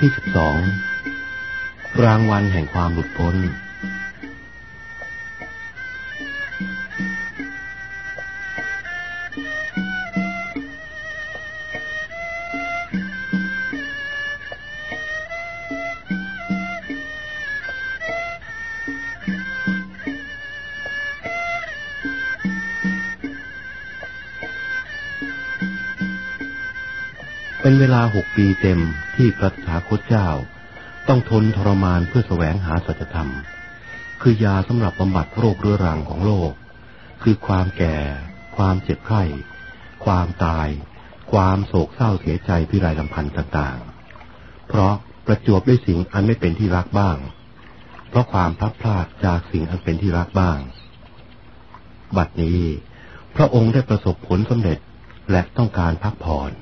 ที่สิบสองรางวัลแห่งความหลุดพ้น เป็นเวลาหกปีเต็ม ที่พระสาคตเจ้า ต้องทนทรมานเพื่อแสวงหาสัจธรรม คือยาสำหรับบำบัดโรคเรื้อรังของโลก คือความแก่ ความเจ็บไข้ ความตาย ความโศกเศร้าเสียใจพิไรลำพันธ์ต่างๆ เพราะประจวบด้วยสิ่งอันไม่เป็นที่รักบ้าง เพราะความพลัดพรากจากสิ่งอันเป็นที่รักบ้าง บัดนี้ พระองค์ได้ประสบผลสำเร็จและต้องการพักผ่อน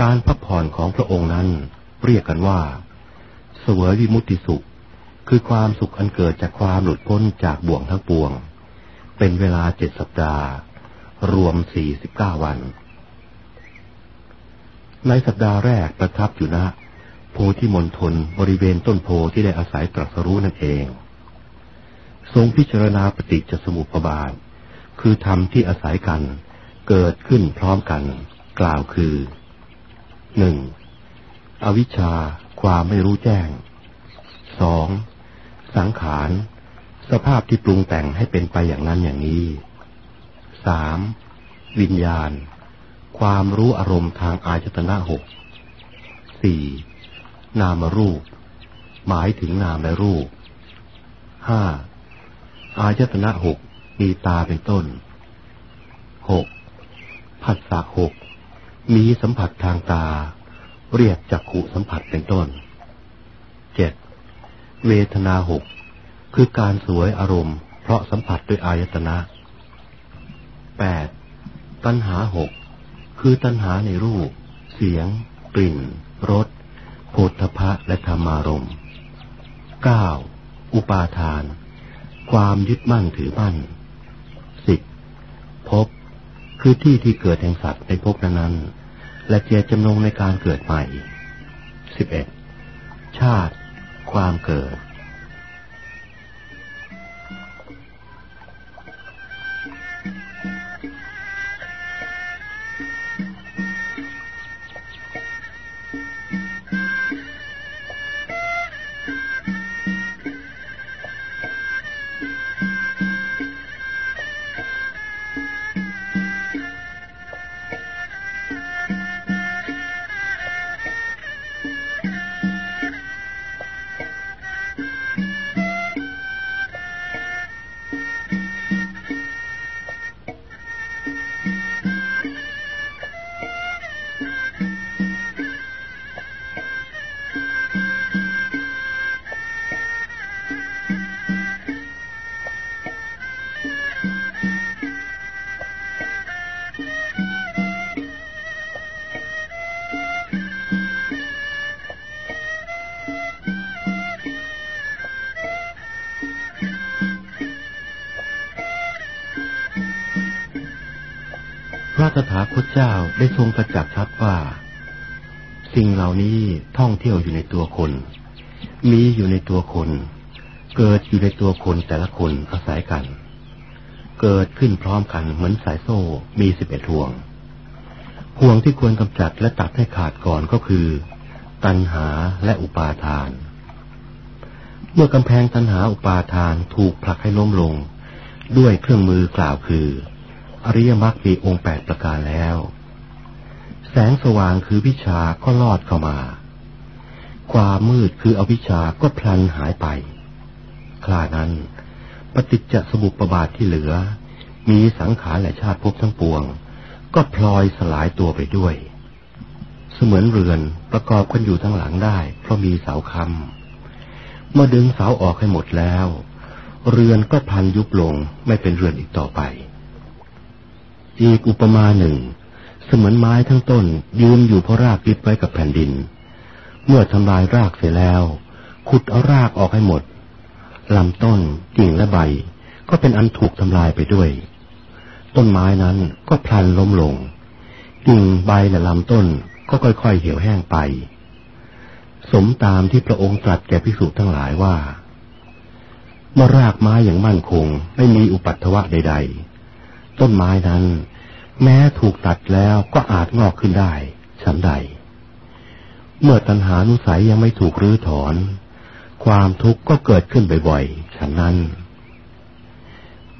การพักผ่อนของพระองค์นั้น เรียกกันว่า เสวยวิมุตติสุข คือความสุขอันเกิดจากความหลุดพ้นจากบ่วงทั้งปวง เป็นเวลาเจ็ดสัปดาห์ รวมสี่สิบเก้าวัน ในสัปดาห์แรกประทับอยู่ณโพธิมณฑลบริเวณต้นโพที่ได้อาศัยตรัสรู้นั่นเอง ทรงพิจารณาปฏิจจสมุปบาท คือธรรมที่อาศัยกัน เกิดขึ้นพร้อมกัน กล่าวคือ หนึ่งอวิชชาความไม่รู้แจ้งสองสังขารสภาพที่ปรุงแต่งให้เป็นไปอย่างนั้นอย่างนี้สามวิญญาณ ความรู้อารมณ์ทางอายตนะหกสี่นามรูป หมายถึงนามและรูปห้าอายตนะหกมีตาเป็นต้นหกผัสสะหก มีสัมผัสทางตา เรียกจักขุสัมผัสเป็นต้นเจ็ดเวทนาหกคือการสวยอารมณ์ เพราะสัมผัสด้วยอายตนะแปดตัณหาหกคือตัณหาในรูป เสียง กลิ่นรสโผฏฐะและธรรมารมณ์เก้าอุปาทาน ความยึดมั่นถือมั่นสิบพบคือที่ที่เกิดแห่งสัตว์ในภพนั้นๆ และเจตจำนงในการเกิดใหม่ 11. ชาติ ความเกิด ได้ทรงประจักษ์ชัดว่า สิ่งเหล่านี้ท่องเที่ยวอยู่ในตัวคน มีอยู่ในตัวคน เกิดอยู่ในตัวคนแต่ละคนอาศัยกัน เกิดขึ้นพร้อมกันเหมือนสายโซ่มีสิบเอ็ดห่วง ห่วงที่ควรกำจัดและตัดให้ขาดก่อนก็คือ ตัณหาและอุปาทาน เมื่อกำแพงตัณหาอุปาทานถูกผลักให้ล้มลง ด้วยเครื่องมือกล่าวคือ อริยมรรคมีองค์แปดประการแล้ว แสงสว่างคือวิชาก็ลอดเข้ามา ความมืดคืออวิชาก็พลันหายไป คลานั้น ปฏิจจสมุปบาทที่เหลือ มีสังขารและชาติภพทั้งปวง ก็พลอยสลายตัวไปด้วย เสมือนเรือนประกอบกันอยู่ทั้งหลังได้ เพราะมีเสาคำเมื่อดึงเสาออกให้หมดแล้ว เรือนก็พลันยุบลงไม่เป็นเรือนอีกต่อไป อีกอุปมาหนึ่ง เสมือนไม้ทั้งต้น ยืนอยู่เพราะรากยึดไว้กับแผ่นดิน เมื่อทำลายรากเสร็จแล้ว ขุดเอารากออกให้หมดลำต้นกิ่งและใบ ก็เป็นอันถูกทำลายไปด้วย ต้นไม้นั้นก็พลันล้มลง กิ่งใบและลำต้นก็ค่อยๆเหี่ยวแห้งไป สมตามที่พระองค์ตรัสแก่ภิกษุทั้งหลายว่า เมื่อรากไม้อย่างมั่นคงไม่มีอุปัตถวะใด ๆ ต้นไม้นั้น แม้ถูกตัดแล้วก็อาจงอกขึ้นได้ฉันใด เมื่อตัณหานุสัยยังไม่ถูกรื้อถอน ความทุกข์ก็เกิดขึ้นบ่อยๆฉันนั้น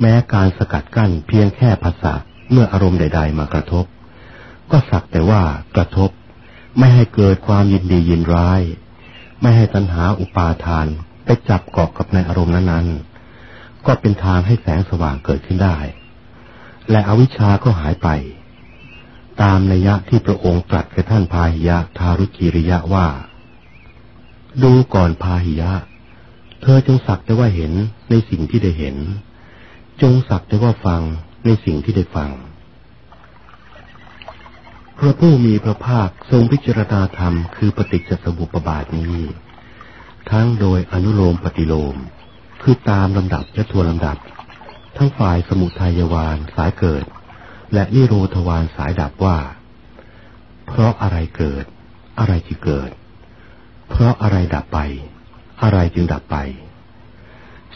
แม้การสกัดกั้นเพียงแค่ภาษาเมื่ออารมณ์ใด ๆ มากระทบ ก็สักแต่ว่ากระทบ ไม่ให้เกิดความยินดียินร้าย ไม่ให้ตัณหาอุปาทานไปจับเกาะกับในอารมณ์นั้นๆก็เป็นทางให้แสงสว่างเกิดขึ้นได้ และอวิชชาก็หายไป ตามนัยยะที่พระองค์ตรัสกับท่านพาหิยะทารุกิริยะว่า ดูก่อนพาหิยะ เธอจงสักแต่ว่าเห็นในสิ่งที่ได้เห็น จงสักแต่ว่าฟังในสิ่งที่ได้ฟัง พระผู้มีพระภาคทรงพิจารณาธรรมคือปฏิจจสมุปบาทนี้ ทั้งโดยอนุโลมปฏิโลม คือตามลำดับและทวนลำดับ ทั้งฝ่ายสมุทัยวานสายเกิด และนิโรธวานสายดับว่า เพราะอะไรเกิด อะไรจึงเกิด เพราะอะไรดับไป อะไรจึงดับไป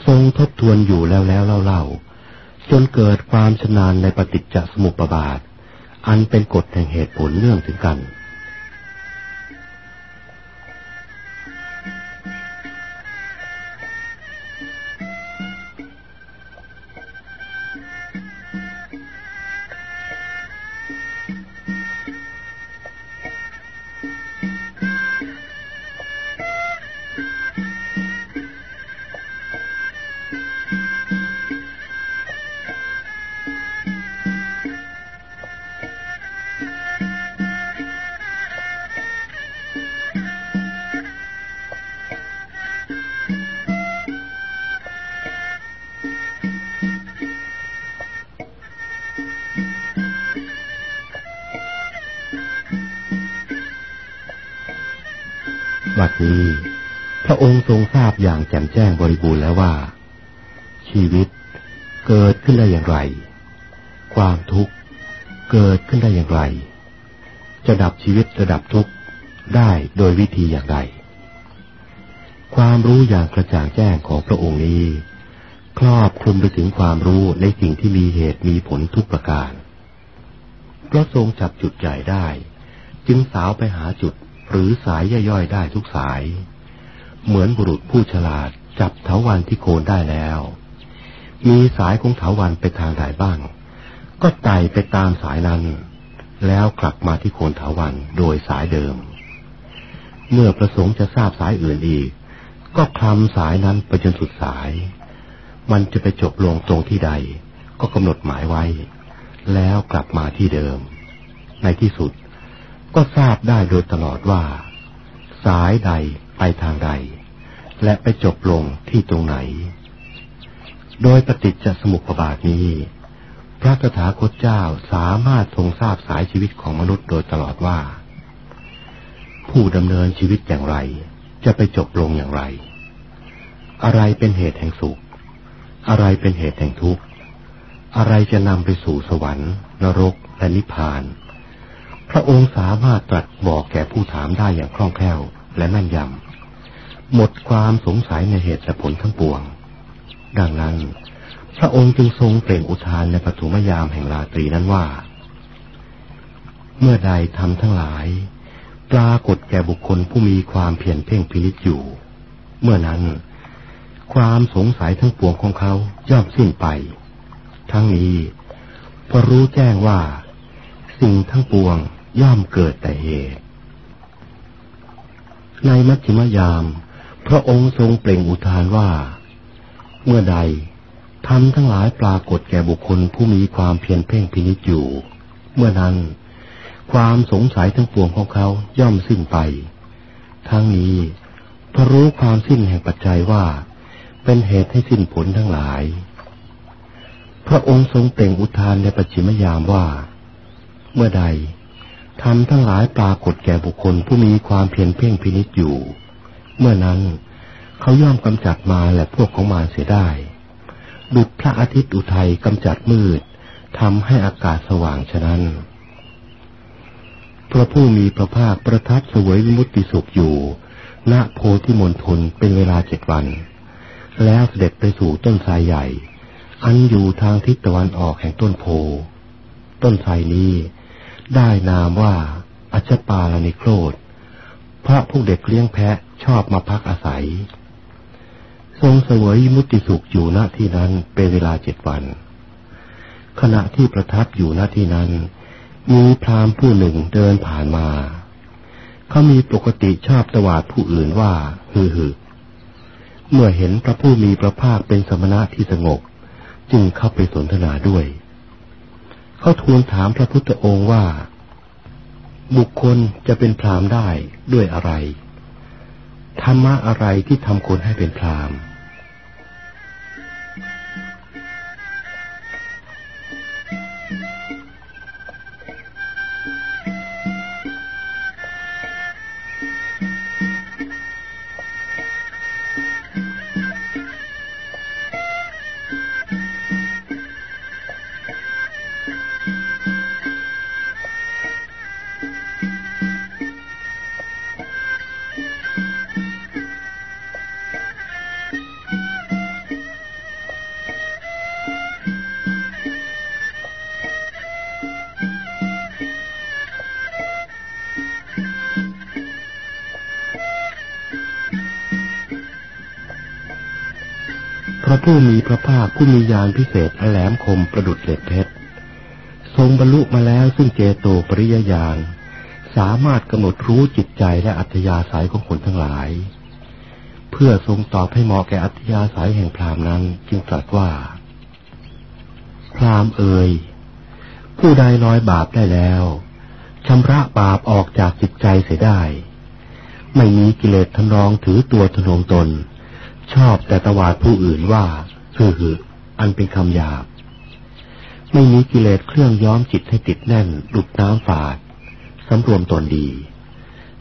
ทรงทบทวนอยู่แล้วแล้วเล่าๆจนเกิดความชำนาญในปฏิจจสมุปบาท อันเป็นกฎแห่งเหตุผลเรื่องถึงกัน บัดนี้ พระองค์ทรงทราบอย่างแจ่มแจ้งบริบูรณ์แล้วว่า ชีวิตเกิดขึ้นได้อย่างไร ความทุกข์เกิดขึ้นได้อย่างไร จะดับชีวิตจะดับทุกข์ได้โดยวิธีอย่างไร ความรู้อย่างกระจ่างแจ้งของพระองค์นี้ ครอบคลุมไปถึงความรู้ในสิ่งที่มีเหตุมีผลทุกประการพระทรงจับจุดใหญ่ได้ จึงสาวไปหาจุด หรือสายย่อยๆได้ทุกสาย เหมือนบุรุษผู้ฉลาดจับเถาวันที่โคนได้แล้ว มีสายของเถาวันไปทางใดบ้าง ก็ไต่ไปตามสายนั้น แล้วกลับมาที่โคนเถาวันโดยสายเดิม เมื่อประสงค์จะทราบสายอื่นอีก ก็คลำสายนั้นไปจนสุดสาย มันจะไปจบลงตรงที่ใด ก็กำหนดหมายไว้ แล้วกลับมาที่เดิม ในที่สุด ก็ทราบได้โดยตลอดว่า สายใดไปทางใด และไปจบลงที่ตรงไหน โดยปฏิจจสมุปบาทนี้ พระตถาคตเจ้าสามารถทรงทราบสายชีวิตของมนุษย์โดยตลอดว่า ผู้ดำเนินชีวิตอย่างไร จะไปจบลงอย่างไร อะไรเป็นเหตุแห่งสุข อะไรเป็นเหตุแห่งทุกข์อะไรจะนำไปสู่สวรรค์ นรกและนิพพาน ระองค์สามารถตรัสบอกแก่ผู้ถามได้อย่างคล่องแคล่วและแม่นยำ หมดความสงสัยในเหตุและผลทั้งปวง ดังนั้น พระองค์จึงทรงเปล่งอุทานในปฐมยามแห่งราตรีนั้นว่า เมื่อใดทำทั้งหลาย ปรากฏแก่บุคคลผู้มีความเพียรเพ่งพินิจอยู่ เมื่อนั้น ความสงสัยทั้งปวงของเขาย่อมสิ้นไป ทั้งนี้พอรู้แจ้งว่า สิ่งทั้งปวง ย่อมเกิดแต่เหตุ ในมัชฌิมยาม พระองค์ทรงเปล่งอุทานว่า เมื่อใดทำทั้งหลายปรากฏแก่บุคคลผู้มีความเพียรเพ่งพินิจอยู่ เมื่อนั้น ความสงสัยทั้งปวงของเขาย่อมสิ้นไป ทั้งนี้พระรู้ความสิ้นแห่งปัจจัยว่า เป็นเหตุให้สิ้นผลทั้งหลาย พระองค์ทรงเปล่งอุทานในปัจฉิมยามว่า เมื่อใด ทำทั้งหลายปรากฏแก่บุคคลผู้มีความเพียรเพ่งพินิจอยู่ เมื่อนั้นเขาย่อมกำจัดมาและพวกของมารเสียได้ ดุจพระอาทิตย์อุทัยกำจัดมืดทำให้อากาศสว่างฉะนั้น พระผู้มีพระภาคประทับสวยวิมุตติสุขอยู่ณโพธิมณฑลเป็นเวลาเจ็ดวัน แล้วเสด็จไปสู่ต้นไทรใหญ่ อันอยู่ทางทิศตะวันออกแห่งต้นโพ ต้นไทรนี้ ได้นามว่าอัชปาลนิโครธพระผู้เด็กเลี้ยงแพะชอบมาพักอาศัย ทรงเสวยมุติสุขอยู่ณที่นั้นเป็นเวลาเจ็ดวัน ขณะที่ประทับอยู่ณที่นั้น มีพราหมณ์ผู้หนึ่งเดินผ่านมา เขามีปกติชอบตวาดผู้อื่นว่าฮือฮือเมื่อเห็นพระผู้มีพระภาคเป็นสมณะที่สงบ จึงเข้าไปสนทนาด้วย เขาทูลถามพระพุทธองค์ว่า บุคคลจะเป็นพรามได้ด้วยอะไร ธรรมะอะไรที่ทำคนให้เป็นพรามณ์ ผู้มีพระภาคผู้มีญาณพิเศษแหลมคมประดุดเหล็กเพชร ทรงบรรลุมาแล้วซึ่งเจโตปริยญาณสามารถกำหนดรู้จิตใจและอัธยาศัยของคนทั้งหลาย เพื่อทรงตอบให้เหมาะแก่อัธยาศัยแห่งพรามนั้นจึงตรัสว่า พรามเอ่ยผู้ใดลอยบาปได้แล้วชำระบาปออกจากจิตใจเสียได้ ไม่มีกิเลสทำรองถือตัวทนงตน ชอบแต่ตวาดผู้อื่นว่าคือหืออันเป็นคำหยาบ ไม่มีกิเลสเครื่องย้อมจิตให้ติดแน่นดุดน้ำฝาดสำรวมตนดี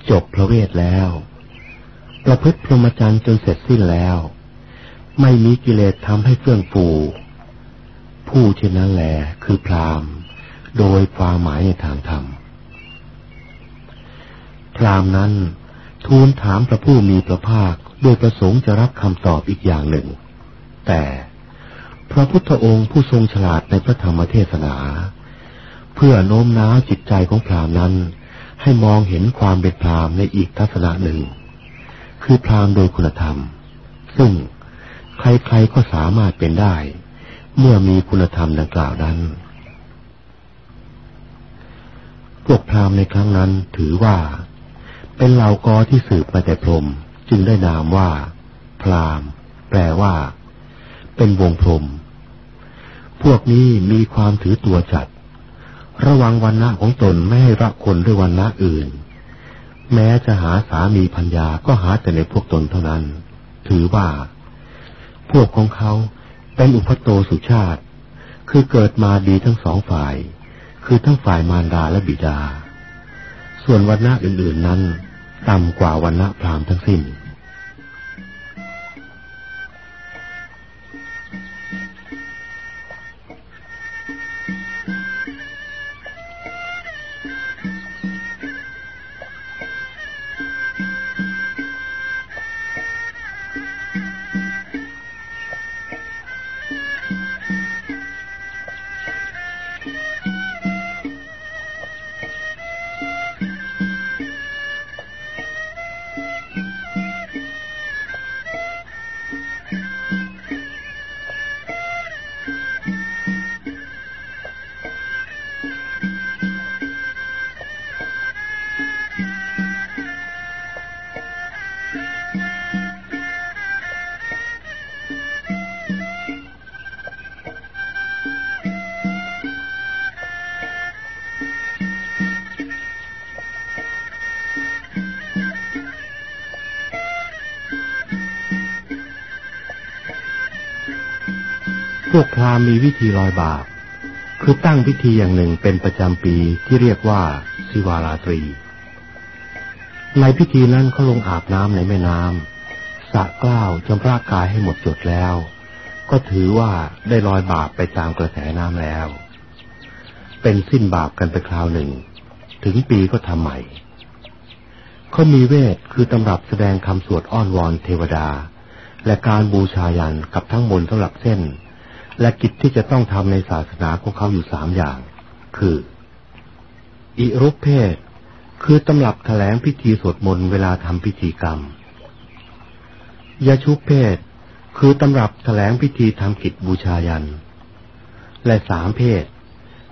จบพระเวทแล้ว ประพฤติพรหมจรรย์จนเสร็จสิ้นแล้ว ไม่มีกิเลสทำให้เฟื่องฟู ผู้เช่นนั้นแหลคือพรามโดยความหมายในทางธรรม พรามนั้นทูลถามพระผู้มีพระภาค โดยประสงค์จะรับคำตอบอีกอย่างหนึ่ง แต่พระพุทธองค์ผู้ทรงฉลาดในพระธรรมเทศนา เพื่อโน้มน้าวจิตใจของพรามนั้น ให้มองเห็นความเป็นพรามในอีกทัศนะหนึ่ง คือพรามโดยคุณธรรม ซึ่งใครๆก็สามารถเป็นได้ เมื่อมีคุณธรรมดังกล่าวนั้น พวกพรามในครั้งนั้นถือว่า เป็นเหล่ากอที่สืบมาแต่พรม จึงได้นามว่า พรามแปลว่า เป็นวงพรม พวกนี้มีความถือตัวจัด ระวังวันณะของตนไม่ให้รักคนด้วยวันณะอื่น แม้จะหาสามีพัญญาก็หาแต่ในพวกตนเท่านั้น ถือว่า พวกของเขาเป็นอุปโตสุชาติ คือเกิดมาดีทั้งสองฝ่าย คือทั้งฝ่ายมารดาและบิดา ส่วนวันณะอื่น ๆนั้น ต่ำกว่าวันละพราหมณ์ทั้งสิ้นามมีวิธีลอยบาปคือตั้งพิธีอย่างหนึ่งเป็นประจำปีที่เรียกว่าสิวาราตรี ในพิธีนั้นเขาลงอาบน้ำในแม่น้ำสะกล้าวจำระกายให้หมดจดแล้ว ก็ถือว่าได้ลอยบาปไปตามกระแสน้ำแล้ว เป็นสิ้นบาปกันไปคราวหนึ่ง ถึงปีก็ทำใหม่เขามีเวทคือตำรับแสดงคำสวดอ้อนวอนเทวดา และการบูชายันกับทั้งมนต์สำหรับเส้น และกิจที่จะต้องทำในศาสนาของเขาอยู่สามอย่าง คือ อิรุปเพศ คือตำรับแถลงพิธีสวดมนต์เวลาทำพิธีกรรม ยาชุเพศ คือตำรับแถลงพิธีทำกิจบูชายัน และสามเพศ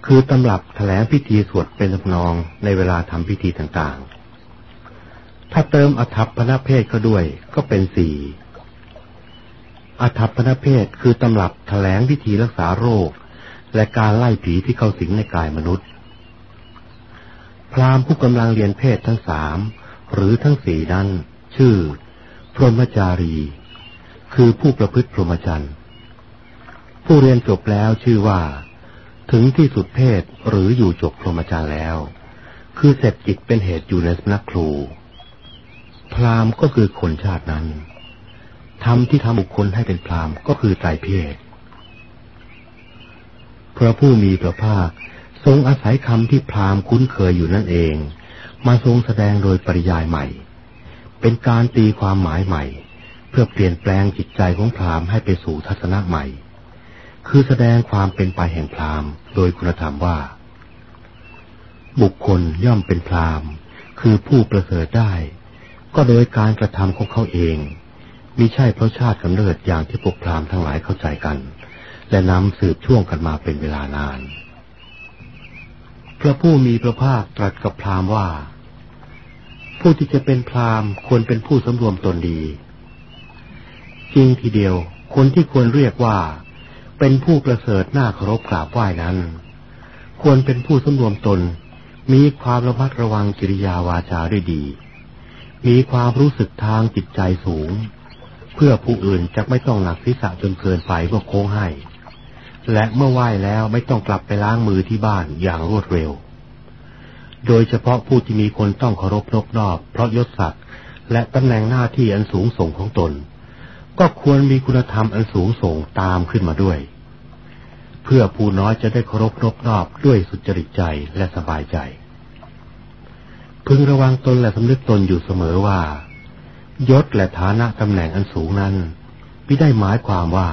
คือตำรับแถลงพิธีสวดเป็นทำนองในเวลาทำพิธีต่างๆ ถ้าเติมอัฐพนเพศก็ด้วยก็เป็นสี่ อัฐพนเพศคือตำรับแถลงพิธีรักษาโรค และการไล่ผีที่เข้าสิงในกายมนุษย์ พราหมณ์ผู้กำลังเรียนเพศทั้งสามหรือทั้งสี่นั้น ชื่อ พรหมจารี คือผู้ประพฤติพรหมจรรย์ ผู้เรียนจบแล้วชื่อว่า ถึงที่สุดเพศหรืออยู่จบพรหมจรรย์แล้ว คือเสร็จกิจเป็นเหตุอยู่ในสำนักครู พราหมณ์ก็คือคนชาตินั้น ทำที่ทำบุคคลให้เป็นพรามก็คือไตรเพศพระผู้มีพระภาคทรงอาศัยคำที่พรามคุ้นเคยอยู่นั่นเอง มาทรงแสดงโดยปริยายใหม่ เป็นการตีความหมายใหม่ เพื่อเปลี่ยนแปลงจิตใจของพรามให้ไปสู่ทัศนะใหม่ คือแสดงความเป็นไปแห่งพรามโดยคุณธรรมว่า บุคคลย่อมเป็นพรามคือผู้ประเสริฐได้ ก็โดยการกระทำของเขาเอง มิใช่เพราะชาติกำเนิดอย่างที่พวกพราหมณ์ทั้งหลายเข้าใจกัน และนำสืบช่วงกันมาเป็นเวลานาน พระผู้มีพระภาคตรัสกับพราหมณ์ว่า ผู้ที่จะเป็นพราหมณ์ควรเป็นผู้สำรวมตนดี จริงทีเดียว คนที่ควรเรียกว่า เป็นผู้ประเสริฐน้าเคารพกราบไหว้นั้น ควรเป็นผู้สำรวมตน มีความระมัดระวังกิริยาวาจาด้วยดี มีความรู้สึกทางจิตใจสูง เพื่อผู้อื่นจะไม่ต้องหนักศีรษะจนเกินไปเมื่อโค้งให้ และเมื่อไหว้แล้วไม่ต้องกลับไปล้างมือที่บ้านอย่างรวดเร็ว โดยเฉพาะผู้ที่มีคนต้องเคารพนบนอบ เพราะยศศักดิ์และตำแหน่งหน้าที่อันสูงส่งของตน ก็ควรมีคุณธรรมอันสูงส่งตามขึ้นมาด้วย เพื่อผู้น้อยจะได้เคารพนบนอบด้วยสุจริตใจและสบายใจ พึงระวังตนและสำนึกตนอยู่เสมอว่า ยศและฐานะตำแหน่งอันสูงนั้นไม่ได้หมายความว่า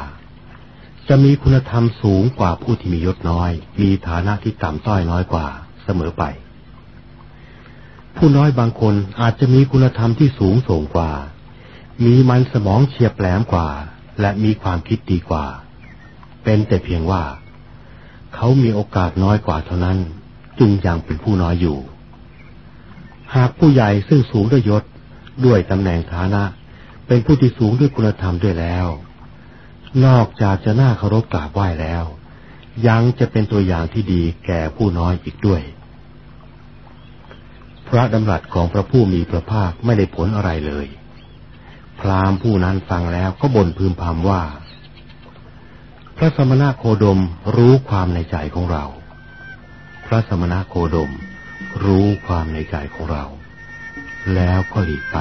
จะมีคุณธรรมสูงกว่าผู้ที่มียศน้อย มีฐานะที่ต่ำต้อยน้อยกว่าเสมอไป ผู้น้อยบางคนอาจจะมีคุณธรรมที่สูงส่งกว่า มีมันสมองเฉียบแหลมกว่า และมีความคิดดีกว่า เป็นแต่เพียงว่า เขามีโอกาสน้อยกว่าเท่านั้น จึงยังเป็นผู้น้อยอยู่หากผู้ใหญ่ซึ่งสูงด้วยยศ ด้วยตำแหน่งฐานะ เป็นผู้ที่สูงด้วยคุณธรรมด้วยแล้ว นอกจากจะน่าเคารพกราบไหว้แล้ว ยังจะเป็นตัวอย่างที่ดีแก่ผู้น้อยอีกด้วย พระดำรัสของพระผู้มีพระภาคไม่ได้ผลอะไรเลย พราหมณ์ผู้นั้นฟังแล้วก็บ่นพึมพำว่า พระสมณะโคดมรู้ความในใจของเรา พระสมณะโคดมรู้ความในใจของเรา แล้วก็หลีกไป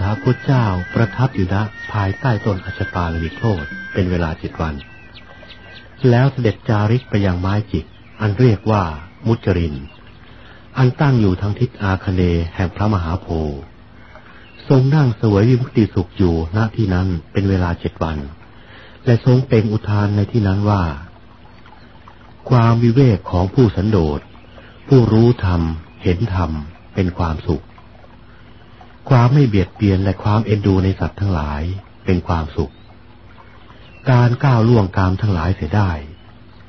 ถาคตเจ้าประทับอยู่ณภายใต้ต้นอัชปาลวิโคตเป็นเวลาเจ็ดวัน แล้วเสด็จจาริกไปยังไม้จิก อันเรียกว่ามุจริน อันตั้งอยู่ทางทิศอาคเนแห่งพระมหาโพธิ์ทรงนั่งเสวยวิมุติสุขอยู่ณที่นั้นเป็นเวลาเจ็ดวัน และทรงเป่งอุทานในที่นั้นว่า ความวิเวกของผู้สันโดษผู้รู้ธรรม เห็นธรรม เป็นความสุข ความไม่เบียดเบียนและความเอ็นดูในสัตว์ทั้งหลายเป็นความสุข การก้าวล่วงกามทั้งหลายเสียได้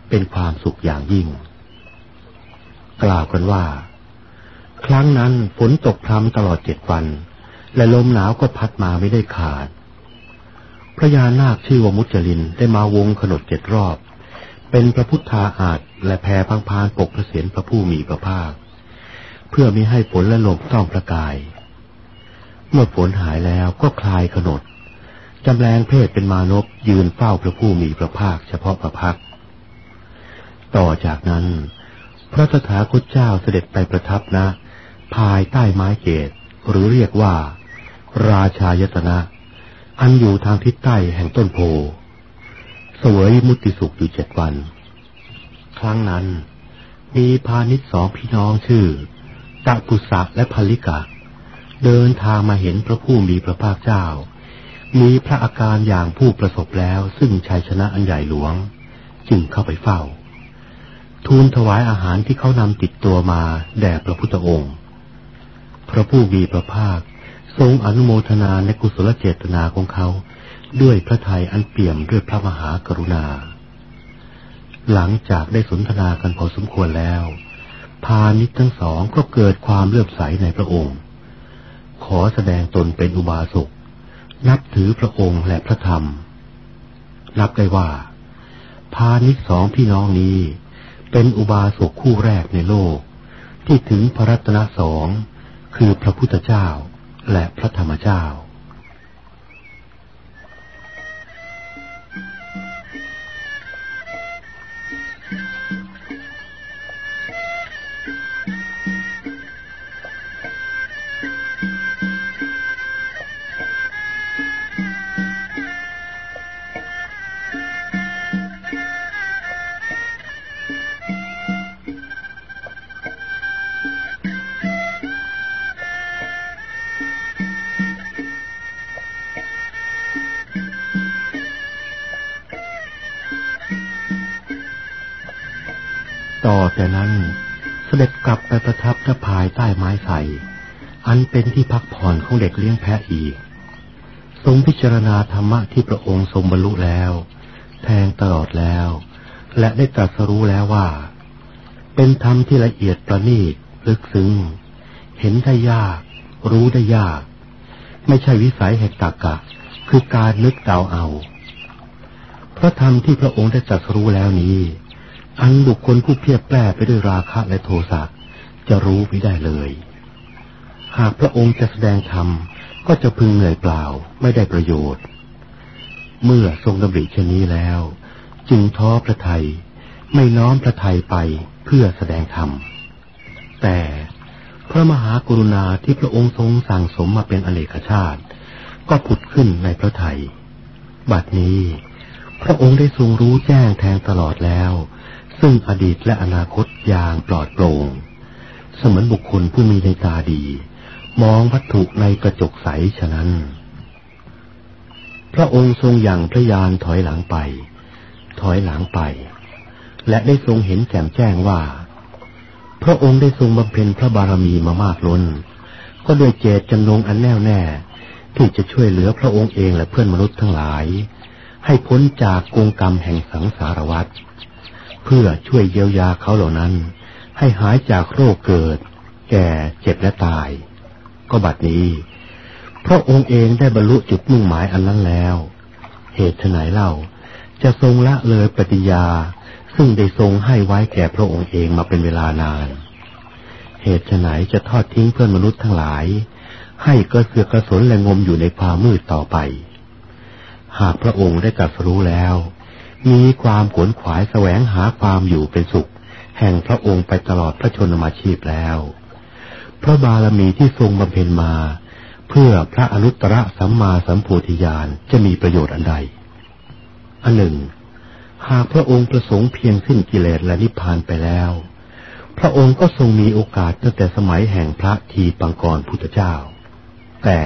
เป็นความสุขอย่างยิ่ง กล่าวกันว่า ครั้งนั้นฝนตกพรำตลอดเจ็ดวัน และลมหนาวก็พัดมาไม่ได้ขาด พระยานาคชื่อว่ามุจลินได้มาวงขนดเจ็ดรอบ เป็นพระพุทธาอาจและแผ่พังพานปกพระเศียรพระผู้มีพระภาค เพื่อมิให้ฝนและลมต้องประกาย เมื่อฝนหายแล้วก็คลายขนดจำแรงเพศเป็นมานพยืนเฝ้าพระผู้มีพระภาคเฉพาะพระพัก ต่อจากนั้น พระสถาคตเจ้าเสด็จไปประทับนะ ภายใต้ไม้เกศหรือเรียกว่า ราชายตนะ อันอยู่ทางทิศใต้แห่งต้นโพสวยมุติสุขอยู่เจ็ดวัน ครั้งนั้น มีพาณิชย์สองพี่น้องชื่อตะปุสะและพลิกะ เดินทางมาเห็นพระผู้มีพระภาคเจ้า มีพระอาการอย่างผู้ประสบแล้วซึ่งชัยชนะอันใหญ่หลวง จึงเข้าไปเฝ้า ทูลถวายอาหารที่เขานำติดตัวมาแด่พระพุทธองค์ พระผู้มีพระภาคทรงอนุโมทนาในกุศลเจตนาของเขา ด้วยพระทัยอันเปี่ยมด้วยพระมหากรุณา หลังจากได้สนทนากันพอสมควรแล้ว พาณิชย์ทั้งสองก็เกิดความเลื่อมใสในพระองค์ ขอแสดงตนเป็นอุบาสกนับถือพระองค์และพระธรรม รับได้ว่า พาณิชสองพี่น้องนี้ เป็นอุบาสกคู่แรกในโลก ที่ถึงพระรัตนสองคือพระพุทธเจ้าและพระธรรมเจ้า เป็นที่พักผ่อนของเด็กเลี้ยงแพะอีก ทรงพิจารณาธรรมะที่พระองค์ทรงบรรลุแล้ว แทงตลอดแล้ว และได้ตรัสรู้แล้วว่า เป็นธรรมที่ละเอียดประณีตลึกซึ้ง เห็นได้ยาก รู้ได้ยาก ไม่ใช่วิสัยแหกตากะ คือการนึกเดาเอา พระธรรมที่พระองค์ได้ตรัสรู้แล้วนี้ อันบุคคลผู้เพียบแปร่ไปด้วยราคะและโทสะจะรู้ไม่ได้เลย หากพระองค์จะแสดงธรรมก็จะพึงเหนื่อยเปล่าไม่ได้ประโยชน์ เมื่อทรงดำริเช่นนี้แล้ว จึงท้อพระไทยไม่น้อมพระไทยไปเพื่อแสดงธรรม แต่พระมหากรุณาที่พระองค์ทรงสั่งสมมาเป็นอเนกชาติ ก็ผุดขึ้นในพระไทย บัดนี้ พระองค์ได้ทรงรู้แจ้งแทงตลอดแล้ว ซึ่งอดีตและอนาคตอย่างปลอดโปร่งเสมือนบุคคลผู้มีในตาดี มองวัตถุในกระจกใสฉะนั้น พระองค์ทรงอย่างพระยานถอยหลังไป ถอยหลังไป และได้ทรงเห็นแจ่มแจ้งว่า พระองค์ได้ทรงบำเพ็ญพระบารมีมามากล้น ก็โดยเจตจำนงอันแน่วแน่ ที่จะช่วยเหลือพระองค์เองและเพื่อนมนุษย์ทั้งหลาย ให้พ้นจากกงกรรมแห่งสังสารวัฏเพื่อช่วยเยียวยาเขาเหล่านั้น ให้หายจากโรคเกิด แก่เจ็บและตาย ก็บัดนี้พระองค์เองได้บรรลุจุดมุ่งหมายอันนั้นแล้ว เหตุไหนเล่าจะทรงละเลยปฏิญา ซึ่งได้ทรงให้ไว้แก่พระองค์เองมาเป็นเวลานาน เหตุไหนจะทอดทิ้งเพื่อนมนุษย์ทั้งหลาย ให้กระเสือกกระสนและงมอยู่ในความมืดต่อไป หากพระองค์ได้ตรัสรู้แล้ว มีความขวนขวายแสวงหาความอยู่เป็นสุข แห่งพระองค์ไปตลอดพระชนมาชีพแล้ว พระบารมีที่ทรงบำเพ็ญมา เพื่อพระอนุตตรสัมมาสัมโพธิญาณจะมีประโยชน์อันใด อันหนึ่ง หากพระองค์ประสงค์เพียงสิ้นกิเลสและนิพพานไปแล้ว พระองค์ก็ทรงมีโอกาสตั้งแต่สมัยแห่งพระทีปังกรพุทธเจ้า แต่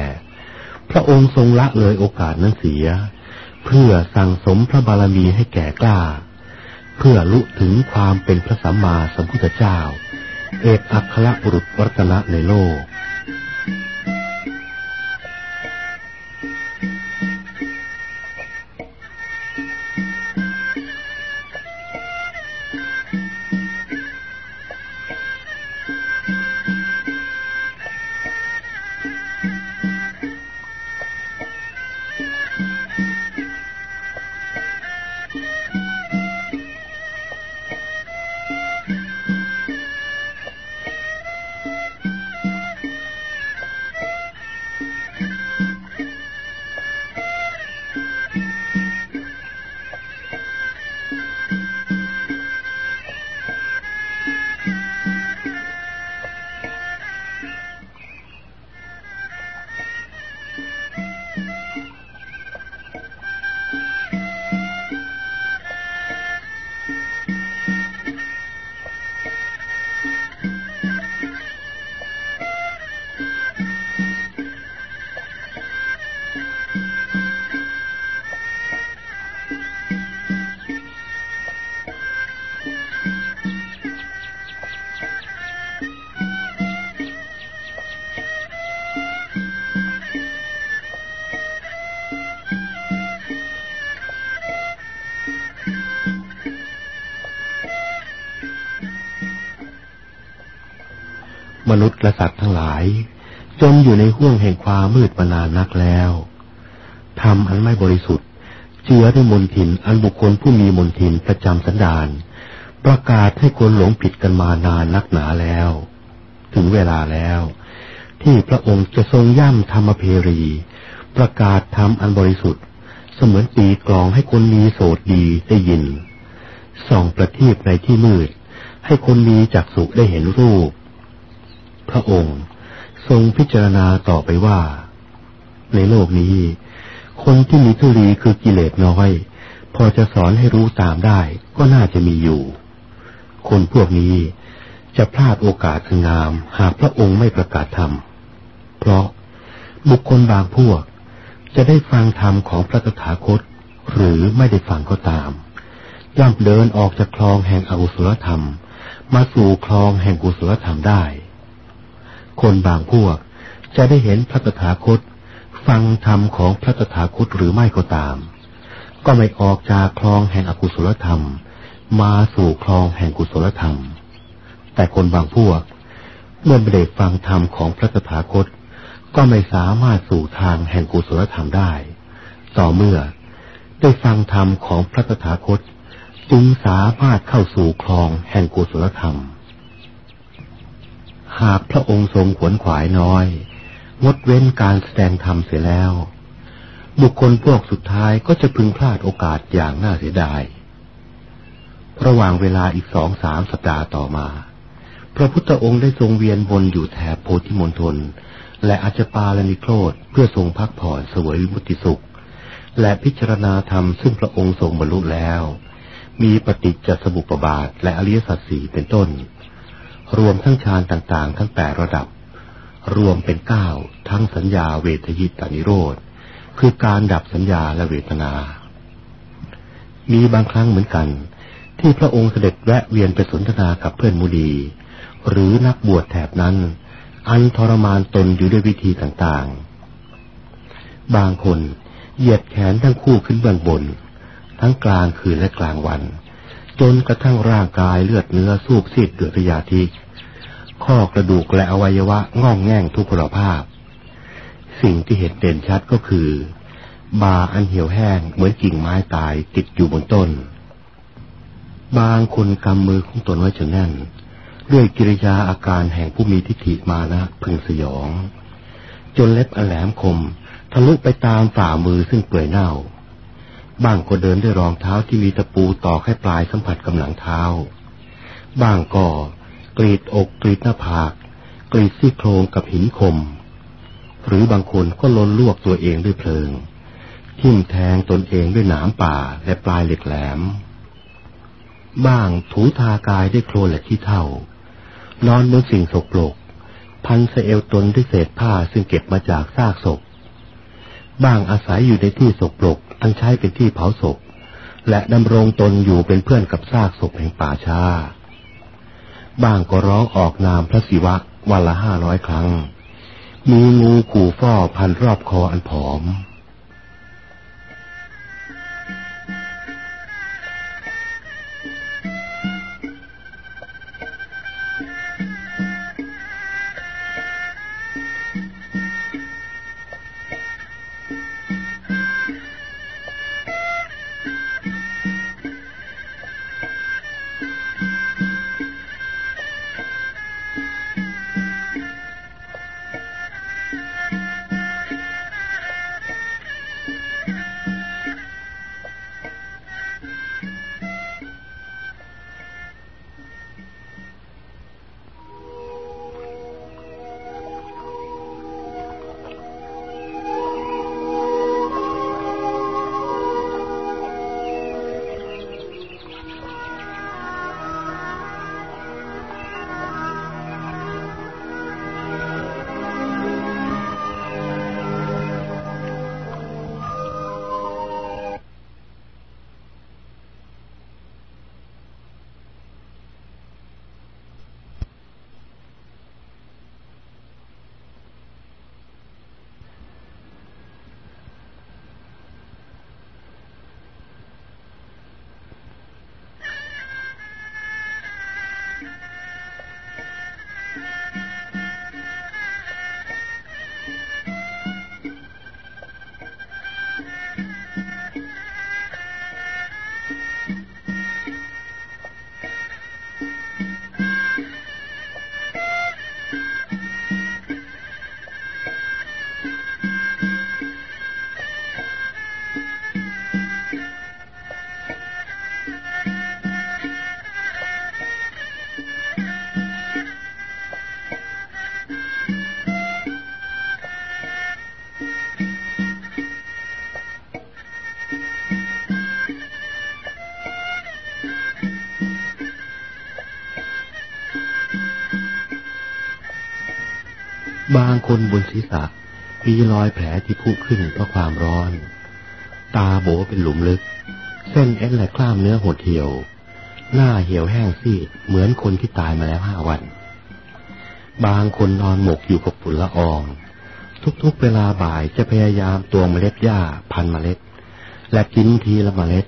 พระองค์ทรงละเลยโอกาสนั้นเสีย เพื่อสั่งสมพระบารมีให้แก่กล้า เพื่อลุถึงความเป็นพระสัมมาสัมพุทธเจ้า เอกอัครบุรุษวัตละในโลก และสัตว์ทั้งหลาย จมอยู่ในห่วงแห่งความมืดมานานนักแล้วทำอันไม่บริสุทธิ์ เจือด้วยมนทินอันบุคคลผู้มีมนทินประจำสันดานประกาศให้คนหลงผิดกันมานานนักหนาแล้ว ถึงเวลาแล้ว ที่พระองค์จะทรงย่ำธรรมเพรี ประกาศธรรมอันบริสุทธิ์ เสมือนตีกลองให้คนมีโสดดีได้ยินส่องประทีปในที่มืด ให้คนมีจักษุได้เห็นรูป พระองค์ ทรงพิจารณาต่อไปว่า ในโลกนี้ คนที่มีทุลีคือกิเลสน้อย พอจะสอนให้รู้ตามได้ก็น่าจะมีอยู่ คนพวกนี้จะพลาดโอกาสงาม หากพระองค์ไม่ประกาศธรรม เพราะบุคคลบางพวก จะได้ฟังธรรมของพระตถาคต หรือไม่ได้ฟังก็ตามย่อมเดินออกจากคลองแห่งอกุศลธรรม มาสู่คลองแห่งกุศลธรรมได้ คนบางพวก จะได้เห็นพระตถาคต ฟังธรรมของพระตถาคตหรือไม่ก็ตาม ก็ไม่ออกจากคลองแห่งอกุศลธรรม มาสู่คลองแห่งกุศลธรรม แต่คนบางพวก เมื่อไม่ได้ฟังธรรมของพระตถาคต ก็ไม่สามารถสู่ทางแห่งกุศลธรรมได้ ต่อเมื่อได้ฟังธรรมของพระตถาคต จึงสามารถเข้าสู่คลองแห่งกุศลธรรม หากพระองค์ทรงขวนขวายน้อย งดเว้นการแสดงธรรมเสียแล้ว บุคคลพวกสุดท้ายก็จะพึงพลาดโอกาสอย่างน่าเสียดาย ระหว่างเวลาอีกสองสามสัปดาห์ต่อมา พระพุทธองค์ได้ทรงเวียนบนอยู่แถบโพธิมณฑลและอาจปาลนิโครธเพื่อทรงพักผ่อนเสวยมุติสุข และพิจารณาธรรมซึ่งพระองค์ทรงบรรลุแล้ว มีปฏิจจสมุปบาทและอริยสัจสี่เป็นต้น รวมทั้งฌานต่างๆ ทั้งแปดระดับ รวมเป็นเก้าทั้งสัญญาเวทยิตานิโรธ คือการดับสัญญาและเวทนา มีบางครั้งเหมือนกัน ที่พระองค์เสด็จแวะเวียนไปสนทนากับเพื่อนมูดี หรือนักบวชแถบนั้น อันทรมานตนอยู่ด้วยวิธีต่างๆ บางคนเหยียดแขนทั้งคู่ขึ้นเบื้องบน ทั้งกลางคืนและกลางวัน จนกระทั่งร่างกายเลือดเนื้อสูบซีดเดือดยาทิข้อกระดูกและอวัยวะง่องแง่งทุกพลภาพ สิ่งที่เห็นเด่นชัดก็คือ บาอันเหี่ยวแห้งเหมือนกิ่งไม้ตายติดอยู่บนต้น บางคนกำมือของตนไว้จนแน่น ด้วยกิริยาอาการแห่งผู้มีทิฏฐิมานะพึงสยอง จนเล็บอันแหลมคมทะลุไปตามฝ่ามือซึ่งเปื่อยเน่า บ้างก็เดินด้วยรองเท้าที่มีตะปูตอกให้ปลายสัมผัสกับหลังเท้า บ้างก็กรีดอกกรีดหน้าผาก กรีดซี่โครงกับหินคม หรือบางคนก็ลนลวกตัวเองด้วยเพลิง ทิ่มแทงตนเองด้วยหนามป่าและปลายเหล็กแหลม บ้างถูทากายด้วยโคลนและขี้เท่านอนบนสิ่งสกปรกพันเสเอลตนด้วยเศษผ้าซึ่งเก็บมาจากซากศพ บ้างอาศัยอยู่ในที่สกปรก ทั้งใช้เป็นที่เผาศพ และดำรงตนอยู่เป็นเพื่อนกับซากศพแห่งป่าช้าบ้างก็ร้องออกนามพระศิวะวันละห้าร้อยครั้ง มีงูขู่ฟ่อพันรอบคออันผอม บางคนบนศีรษะมีรอยแผลที่พุขึ้นเพราะความร้อน ตาโบเป็นหลุมลึก เส้นเอ็นและกล้ามเนื้อหดเหี่ยว หน้าเหี่ยวแห้งซีดเหมือนคนที่ตายมาแล้วห้าวัน บางคนนอนหมกอยู่กับฝุ่นละออง ทุกๆเวลาบ่ายจะพยายามตัวเมล็ดหญ้าพันเมล็ด และกินทีละเมล็ด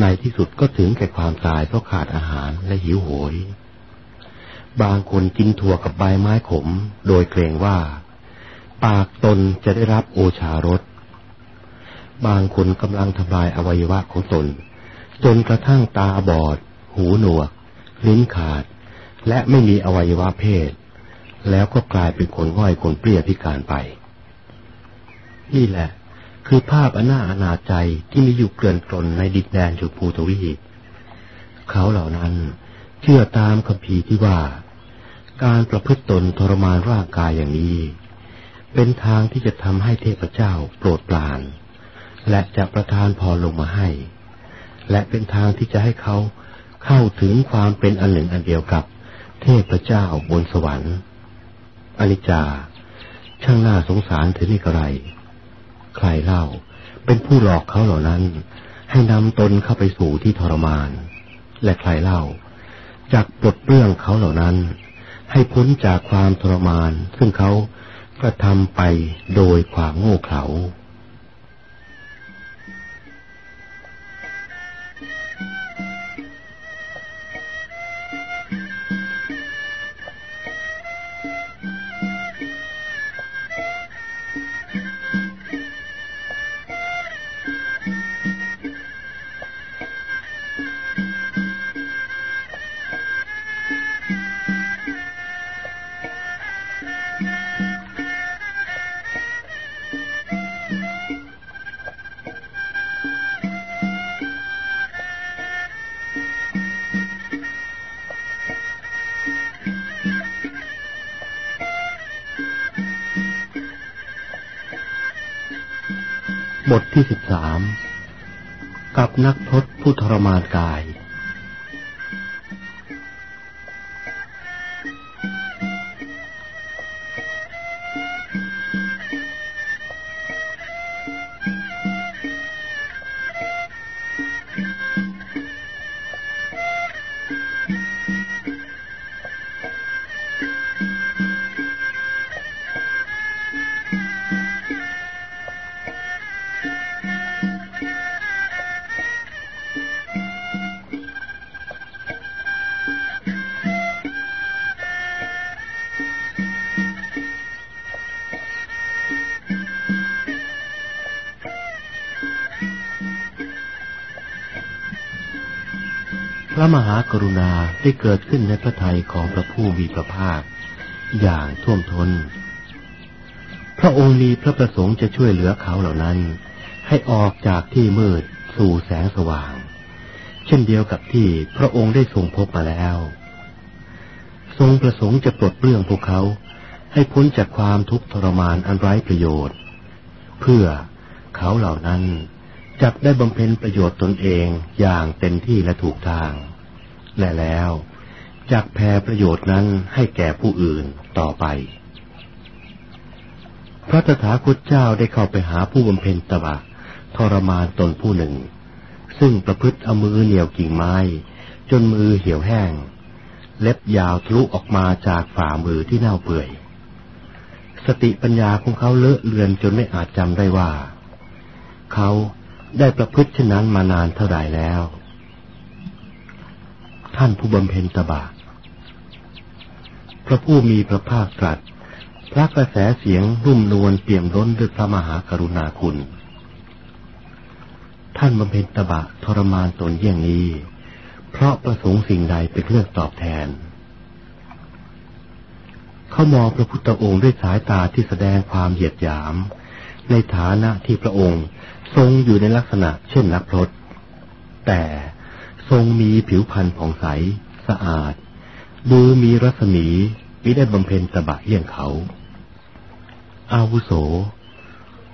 ในที่สุดก็ถึงแก่ความตายเพราะขาดอาหารและหิวโหย บางคนกินถั่วกับใบไม้ขม โดยเกรงว่า ปากตนจะได้รับโอชารส บางคนกำลังทำลายอวัยวะของตน จนกระทั่งตาบอด หูหนวก ลิ้นขาด และไม่มีอวัยวะเพศ แล้วก็กลายเป็นคนง่อยคนเปรี้ยพิการไป นี่แหละ คือภาพอนาอนาใจที่มีอยู่เกลื่อนกลนในดินแดนจุภูทวีปเขาเหล่านั้น เชื่อตามคำพีที่ว่า การประพฤติตนทรมานร่างกายอย่างนี้ เป็นทางที่จะทำให้เทพเจ้าโปรดปราน และจะประทานพรลงมาให้ และเป็นทางที่จะให้เขาเข้าถึงความเป็นอันหนึ่งอันเดียวกับ เทพเจ้าบนสวรรค์อนิจจา ช่างน่าสงสารถึงนี่กระไร ใครเล่าเป็นผู้หลอกเขาเหล่านั้น ให้นำตนเข้าไปสู่ที่ทรมาน และใครเล่า จากปลดเปลื้องเขาเหล่านั้น ให้พ้นจากความทรมาน ซึ่งเขากระทำไปโดยความโง่เขลา บทที่สิบสาม กับนักพรตผู้ทรมานกาย มหากรุณาได้เกิดขึ้นในพระทัยของพระผู้มีพระภาค อย่างท่วมทน้น พระองค์มีพระประสงค์จะช่วยเหลือเขาเหล่านั้น ให้ออกจากที่มืดสู่แสงสว่าง เช่นเดียวกับที่พระองค์ได้ทรงพบมาแล้ว ทรงประสงค์จะปลดเปลื้องพวกเขาให้พ้นจากความทุกข์ทรมานอันไร้ประโยชน์ เพื่อเขาเหล่านั้นจักได้บำเพ็ญประโยชน์ตนเองอย่างเต็มที่และถูกทาง และแล้วจักแผ่ประโยชน์นั้นให้แก่ผู้อื่นต่อไป พระตถาคตเจ้าได้เข้าไปหาผู้บำเพ็ญตบะทรมานตนผู้หนึ่ง ซึ่งประพฤติเอามือเหนี่ยวกิ่งไม้ จนมือเหี่ยวแห้ง เล็บยาวทะลุออกมาจากฝ่ามือที่เน่าเปื่อย สติปัญญาของเขาเลอะเลือนจนไม่อาจจำได้ว่า เขาได้ประพฤติเช่นนั้นมานานเท่าไหร่แล้ว ท่านผู้บำเพ็ญตบะพระผู้มีพระภาคตรัส พระกระแสเสียงรุ่มนวลเปี่ยมล้นด้วยพระมหากรุณาคุณ ท่านบำเพ็ญตบะทรมานตนเยี่ยงนี้ เพราะประสงค์สิ่งใดเป็นเรื่องตอบแทน เขามองพระพุทธองค์ด้วยสายตาที่แสดงความเหยียดหยาม ในฐานะที่พระองค์ทรงอยู่ในลักษณะเช่นนักพรตแต่ ทรงมีผิวพรรณผ่องใส สะอาด ดูมีรัศมีมิได้บำเพ็ญตบะเยี่ยงเขา อาวุโส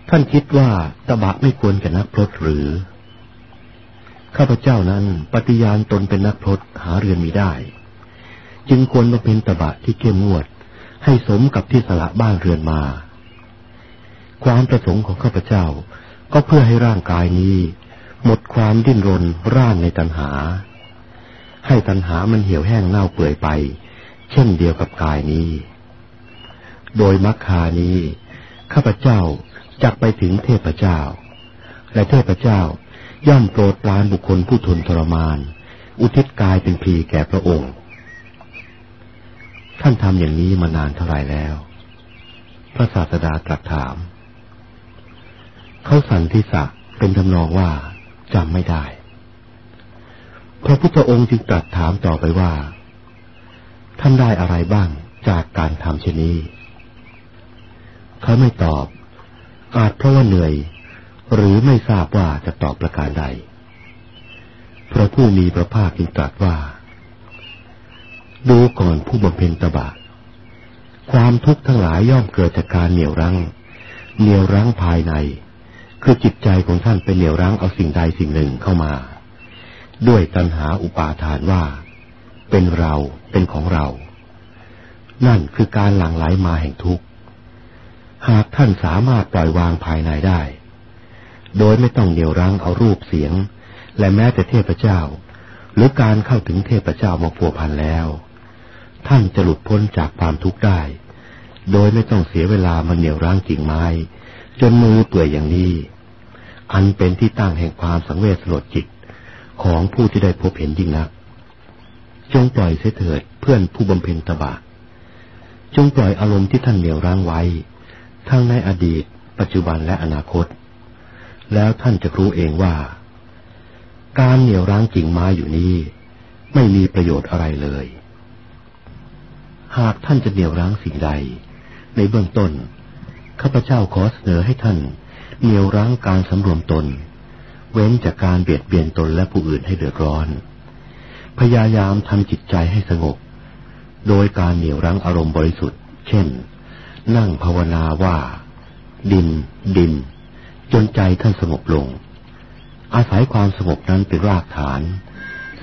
ท่านคิดว่าตบะไม่ควรแก่นักพรตหรือ ข้าพเจ้านั้นปฏิญาณตนเป็นนักพรตหาเรือนมีได้ จึงควรบำเพ็ญตบะที่เข้มงวด ให้สมกับที่สละบ้านเรือนมา ความประสงค์ของข้าพเจ้าก็เพื่อให้ร่างกายนี้ หมดความดิ้นรนร่านในตัณหา ให้ตัณหามันเหี่ยวแห้งเน่าเปื่อยไป เช่นเดียวกับกายนี้ โดยมรรคานี้ข้าพเจ้าจักไปถึงเทพเจ้า และเทพเจ้าย่อมโปรดปรานบุคคลผู้ทนทรมาน อุทิศกายเป็นพีแก่พระองค์ ท่านทำอย่างนี้มานานเท่าไรแล้ว พระศาสดาตรัสถาม เขาสันทิสะเป็นทำนองว่า จำไม่ได้ พระพุทธองค์จึงตรัสถามต่อไปว่าท่านได้อะไรบ้างจากการทำเช่นนี้ เขาไม่ตอบ อาจเพราะว่าเหนื่อย หรือไม่ทราบว่าจะตอบประการใด พระผู้มีพระภาคจึงตรัสว่า ดูก่อนผู้บำเพ็ญตบะ ความทุกข์ทั้งหลายย่อมเกิดจากการเหนี่ยวรั้ง เหนี่ยวรั้งภายใน คือจิตใจของท่านเป็นเหนี่ยวรั้งเอาสิ่งใดสิ่งหนึ่งเข้ามา ด้วยตัณหาอุปาทานว่า เป็นเราเป็นของเรา นั่นคือการหลั่งไหลมาแห่งทุกข์หากท่านสามารถปล่อยวางภายในได้ โดยไม่ต้องเหนี่ยวรั้งเอารูปเสียง และแม้แต่เทพเจ้า หรือการเข้าถึงเทพเจ้ามาพัวพันแล้ว ท่านจะหลุดพ้นจากความทุกข์ได้ โดยไม่ต้องเสียเวลามาเหนี่ยวรั้งกิ่งไม้ จนมือเปื่อยอย่างนี้ อันเป็นที่ตั้งแห่งความสังเวชสลดจิต ของผู้ที่ได้พบเห็นยิ่งนัก จงปล่อยเสถิดเพื่อนผู้บำเพ็ญตบะ จงปล่อยอารมณ์ที่ท่านเหนี่ยวรั้งไว้ ทั้งในอดีต ปัจจุบันและอนาคต แล้วท่านจะรู้เองว่า การเหนี่ยวรั้งกิ่งไม้อยู่นี้ ไม่มีประโยชน์อะไรเลย หากท่านจะเหนี่ยวรั้งสิ่งใด ในเบื้องต้นข้าพเจ้าขอเสนอให้ท่าน เหนี่ยวรั้งการสำรวมตน เว้นจากการเบียดเบียนตนและผู้อื่นให้เดือดร้อน พยายามทำจิตใจให้สงบ โดยการเหนี่ยวรั้งอารมณ์บริสุทธิ์ เช่น นั่งภาวนาว่า ดิน ดิน จนใจท่านสงบลง อาศัยความสงบนั้นเป็นรากฐาน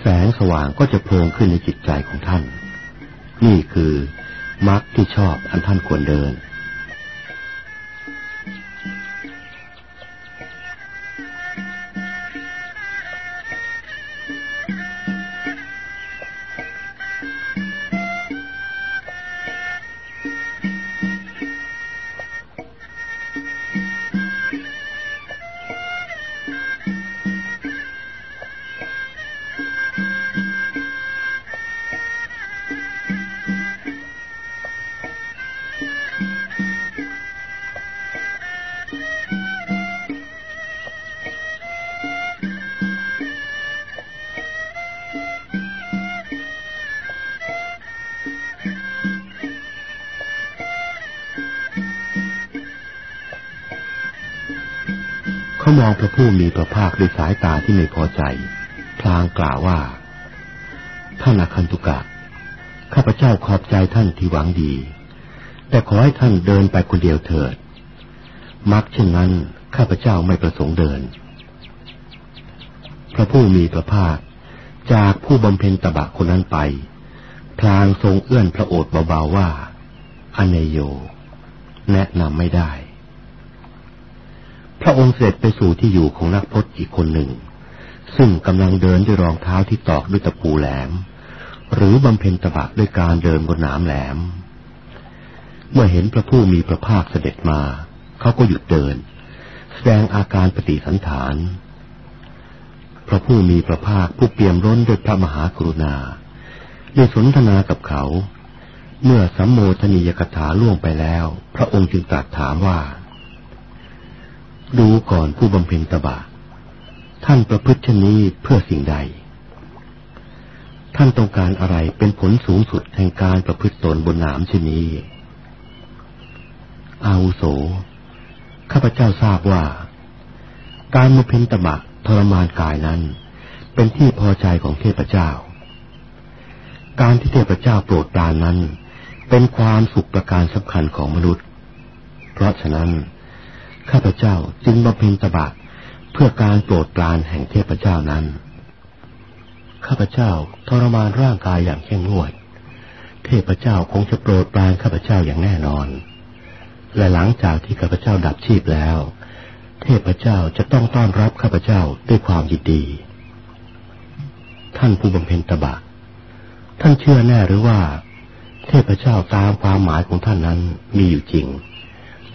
แสงสว่างก็จะโพลงขึ้นในจิตใจของท่าน นี่คือมรรคที่ชอบอันท่านควรเดิน ระผู้มีพระภาคด้วยสายตาที่ไม่พอใจ พลางกล่าวว่า ท่านอคันตุกะ ข้าพเจ้าขอบใจท่านที่หวังดี แต่ขอให้ท่านเดินไปคนเดียวเถิด มักเช่นนั้น ข้าพเจ้าไม่ประสงค์เดิน พระผู้มีพระภาคจากผู้บำเพ็ญตบะคนนั้นไป พลางทรงเอื้อนพระโอษฐ์เบาๆว่า อเนโย แนะนำไม่ได้ พระองค์เสด็จไปสู่ที่อยู่ของนักพจน์อีกคนหนึ่ง ซึ่งกำลังเดินด้วยรองเท้าที่ตอกด้วยตะปูแหลม หรือบำเพ็ญตบะด้วยการเดินบนหนามแหลม เมื่อเห็นพระผู้มีพระภาคเสด็จมา เขาก็หยุดเดิน แสดงอาการปฏิสันฐาน พระผู้มีพระภาคผู้เปี่ยมร้นด้วยพระมหากรุณาได้สนทนากับเขา เมื่อสัมโมทนียกถาล่วงไปแล้ว พระองค์จึงตรัสถามว่า ดูก่อนผู้บำเพ็ญตบะ ท่านประพฤติชนี้เพื่อสิ่งใด ท่านต้องการอะไรเป็นผลสูงสุดแห่งการประพฤติตนบนหนามชนี้ อาวุโส ข้าพเจ้าทราบว่า การบำเพ็ญตบะทรมานกายนั้น เป็นที่พอใจของเทพเจ้า การที่เทพเจ้าโปรดปรานนั้น เป็นความสุขประการสำคัญของมนุษย์ เพราะฉะนั้น ข้าพเจ้าจึงบำเพ็ญตบะเพื่อการโปรดปรานแห่งเทพเจ้านั้น ข้าพเจ้าทรมานร่างกายอย่างเข้มงวดเททพเจ้าคงจะโปรดปรานข้าพเจ้าอย่างแน่นอน และหลังจากที่ข้าพเจ้าดับชีพแล้ว เทพเจ้าจะต้องต้อนรับข้าพเจ้าด้วยความยินดี ท่านผู้บำเพ็ญตบะ ท่านเชื่อแน่หรือว่า เทพเจ้าตามความหมายของท่านนั้นมีอยู่จริง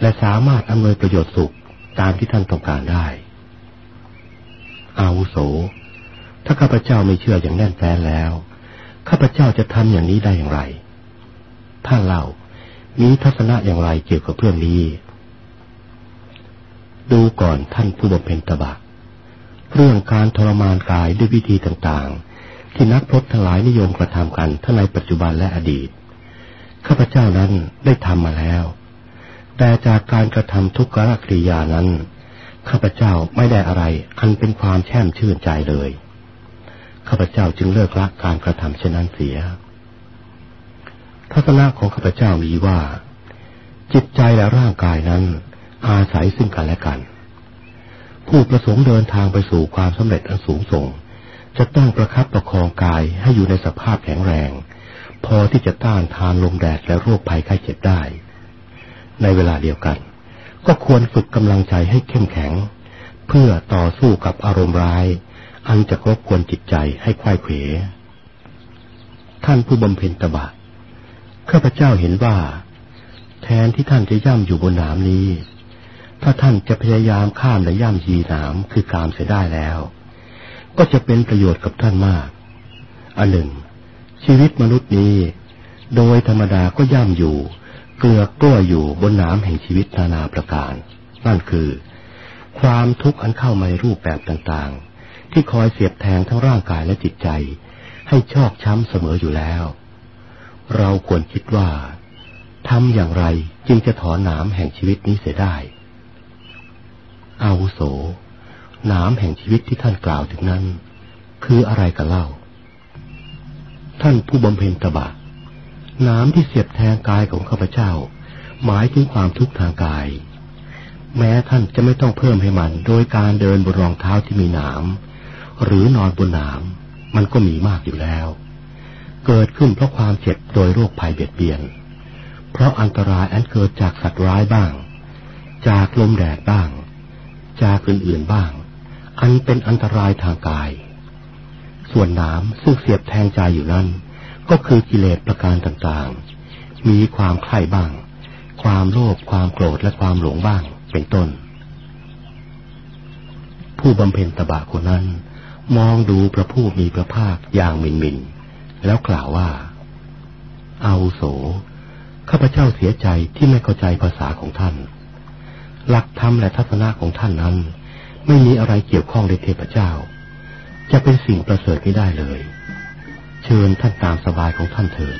และสามารถอำนวยประโยชน์สุขตามที่ท่านต้องการได้ อาวุโส ถ้าข้าพเจ้าไม่เชื่ออย่างแน่นแฟ้นแล้ว ข้าพเจ้าจะทำอย่างนี้ได้อย่างไร ท่านเล่า มีทัศนะอย่างไรเกี่ยวกับเรื่องนี้ ดูก่อนท่านผู้บำเพ็ญตบะ เรื่องการทรมานกายด้วยวิธีต่างๆ ที่นักพรตทั้งหลายนิยมกระทำกันทั้งในปัจจุบันและอดีต ข้าพเจ้านั้นได้ทำมาแล้ว แต่จากการกระทำทุกขกริยานั้น ข้าพเจ้าไม่ได้อะไร อันเป็นความแช่มชื่นใจเลย ข้าพเจ้าจึงเลิกละการกระทำเช่นนั้นเสีย ทัศนะของข้าพเจ้ามีว่า จิตใจและร่างกายนั้น อาศัยซึ่งกันและกัน ผู้ประสงค์เดินทางไปสู่ความสำเร็จอันสูงส่ง จะต้องประคับประคองกายให้อยู่ในสภาพแข็งแรง พอที่จะต้านทานลมแดดและโรคภัยไข้เจ็บได้ ในเวลาเดียวกัน ก็ควรฝึกกำลังใจให้เข้มแข็ง เพื่อต่อสู้กับอารมณ์ร้าย อันจะรบกวนจิตใจให้ควายเขวท่านผู้บำเพ็ญตบะข้าพเจ้าเห็นว่า แทนที่ท่านจะย่ำอยู่บนหนามนี้ ถ้าท่านจะพยายามข้ามและย่ำยีหนามคือกามเสียได้แล้ว ก็จะเป็นประโยชน์กับท่านมาก อันหนึ่ง ชีวิตมนุษย์นี้ โดยธรรมดาก็ย่ำอยู่ เกลือกล้วอยู่บนน้ำแห่งชีวิตนานาประการ นั่นคือ ความทุกข์อันเข้ามาในรูปแบบต่างๆ ที่คอยเสียบแทงทั้งร่างกายและจิตใจ ให้ชอกช้ำเสมออยู่แล้ว เราควรคิดว่าทำอย่างไรจึงจะถอนนามแห่งชีวิตนี้เสียได้ อาวุโสนามแห่งชีวิตที่ท่านกล่าวถึงนั้น คืออะไรกันเล่า ท่านผู้บำเพ็ญตบะ นามที่เสียบแทงกายของข้าพเจ้า หมายถึงความทุกข์ทางกาย แม้ท่านจะไม่ต้องเพิ่มให้มัน โดยการเดินบนรองเท้าที่มีหนามหรือนอนบนหนามมันก็มีมากอยู่แล้ว เกิดขึ้นเพราะความเจ็บโดยโรคภัยเบียดเบียน เพราะอันตรายอันเกิดจากสัตว์ร้ายบ้าง จากลมแดดบ้าง จากอื่นๆบ้าง อันเป็นอันตรายทางกาย ส่วนน้ำซึ่งเสียบแทงใจอยู่นั้น ก็คือกิเลสประการต่างๆ มีความใคร่บ้าง ความโลภความโกรธและความหลงบ้างเป็นต้น ผู้บำเพ็ญตบะคนนั้น มองดูพระผู้มีพระภาคอย่างมินมินแล้วกล่าวว่า เอาโส ข้าพเจ้าเสียใจที่ไม่เข้าใจภาษาของท่าน หลักธรรมและทัศนะของท่านนั้น ไม่มีอะไรเกี่ยวข้องในเทพเจ้า จะเป็นสิ่งประเสริฐไม่ได้เลย เชิญท่านตามสบายของท่านเถิด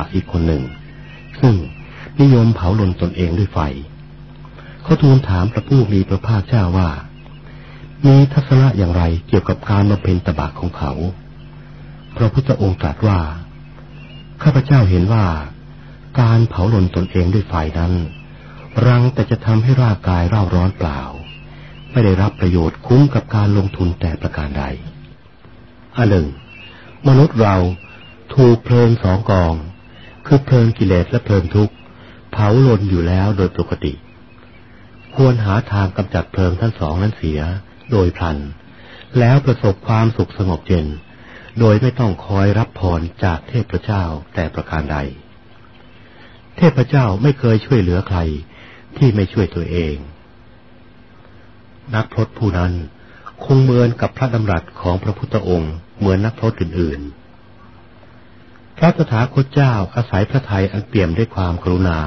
ะอีกคนหนึ่ง ซึ่งนิยมเผาลนตนเองด้วยไฟ เขาทูลถามพระผู้มีพระภาคเจ้าว่า มีทัศนะอย่างไรเกี่ยวกับการบำเพ็ญตบะของเขา พระพุทธองค์ตรัสว่า ข้าพเจ้าเห็นว่า การเผาลนตนเองด้วยไฟนั้น รังแต่จะทำให้ร่างกายเร่าร้อนเปล่า ไม่ได้รับประโยชน์คุ้มกับการลงทุนแต่ประการใดอันหนึ่ง มนุษย์เราถูกเพลิงสองกอง คือเพลิงกิเลสและเพลิงทุกข์เผาลนอยู่แล้วโดยปกติ ควรหาทางกำจัดเพลิงทั้งสองนั้นเสีย โดยพลัน แล้วประสบความสุขสงบเย็น โดยไม่ต้องคอยรับพรจากเทพเจ้าแต่ประการใด เทพเจ้าไม่เคยช่วยเหลือใครที่ไม่ช่วยตัวเอง นักพรตผู้นั้นคงเหมือนกับพระดำรัสของพระพุทธองค์เหมือนนักพรตอื่นๆ พระสถาคตเจ้าอาศัยพระทัยอันเปี่ยมด้วยความกรุณา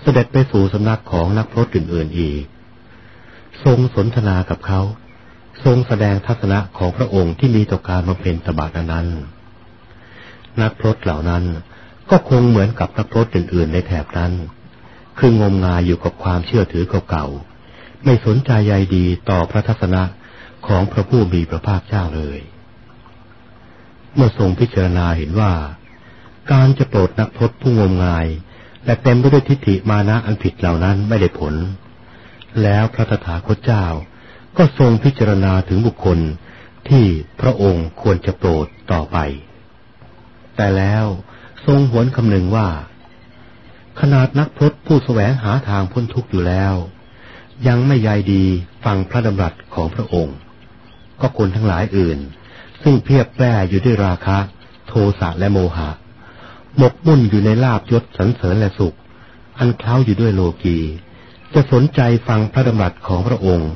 เสด็จไปสู่สำนักของนักพรตอื่นๆอีก ทรงสนทนากับเขา ทรงแสดงทัศนะของพระองค์ที่มีต่อการบำเพ็ญตบะนั้น นักพรตเหล่านั้นก็คงเหมือนกับนักพรตอื่นๆในแถบนั้น คืองมงายอยู่กับความเชื่อถือเก่าๆ ไม่สนใจใยดีต่อพระทัศนะของพระผู้มีพระภาคเจ้าเลย เมื่อทรงพิจารณาเห็นว่า การจะโปรดนักพรตผู้งมงาย และเต็มไปด้วยทิฏฐิมานะอันผิดเหล่านั้นไม่ได้ผล แล้วพระตถาคตเจ้าก็ทรงพิจารณาถึงบุคคลที่พระองค์ควรจะโปรดต่อไป แต่แล้วทรงหวนคำนึงว่า ขนาดนักพรตผู้แสวงหาทางพ้นทุกข์อยู่แล้ว ยังไม่ยายดีฟังพระดำรัสของพระองค์ ก็คนทั้งหลายอื่น ซึ่งเพียบแปรอยู่ด้วยราคะ โทสะและโมหะ หมกมุ่นอยู่ในลาบยศสันเสริญและสุข อันเคล้าอยู่ด้วยโลกี จะสนใจฟังพระดำรัสของพระองค์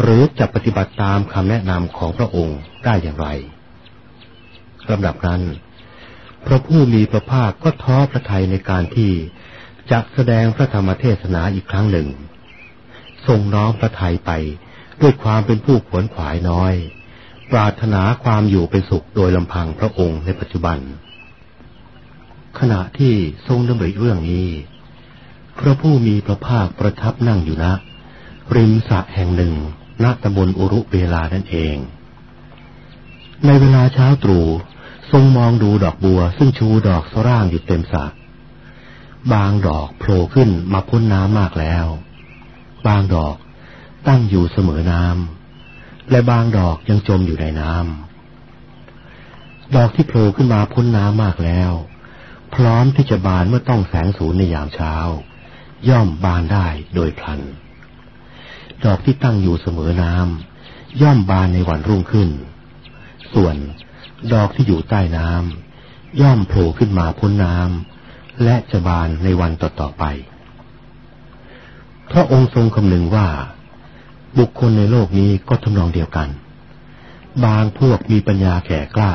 หรือจะปฏิบัติตามคำแนะนำของพระองค์ได้อย่างไรลำดับนั้น พระผู้มีพระภาคก็ท้อพระทัยในการที่จะแสดงพระธรรมเทศนาอีกครั้งหนึ่ง ทรงน้อมพระทัยไปด้วยความเป็นผู้ขวนขวายน้อย ปรารถนาความอยู่เป็นสุขโดยลำพังพระองค์ในปัจจุบัน ขณะที่ทรงดำริเรื่องนี้ พระผู้มีพระภาคประทับนั่งอยู่ณริมสระแห่งหนึ่งณตำบลอุรุเวลานั่นเอง ในเวลาเช้าตรู่ทรงมองดูดอกบัวซึ่งชูดอกสร่างอยู่เต็มสระบางดอกโผล่ขึ้นมาพ้นน้ำมากแล้ว บางดอกตั้งอยู่เสมอน้ำและบางดอกยังจมอยู่ในน้ำดอกที่โผล่ขึ้นมาพ้นน้ำมากแล้ว พร้อมที่จะบานเมื่อต้องแสงสูงในยามเช้า ย่อมบานได้โดยพลัน ดอกที่ตั้งอยู่เสมอน้ำย่อมบานในวันรุ่งขึ้น ส่วนดอกที่อยู่ใต้น้ำย่อมโผล่ขึ้นมาพ้นน้ำและจะบานในวันต่อๆไปพระองค์ทรงคำนึงว่า บุคคลในโลกนี้ก็ทำนองเดียวกัน บางพวกมีปัญญาแก่กล้า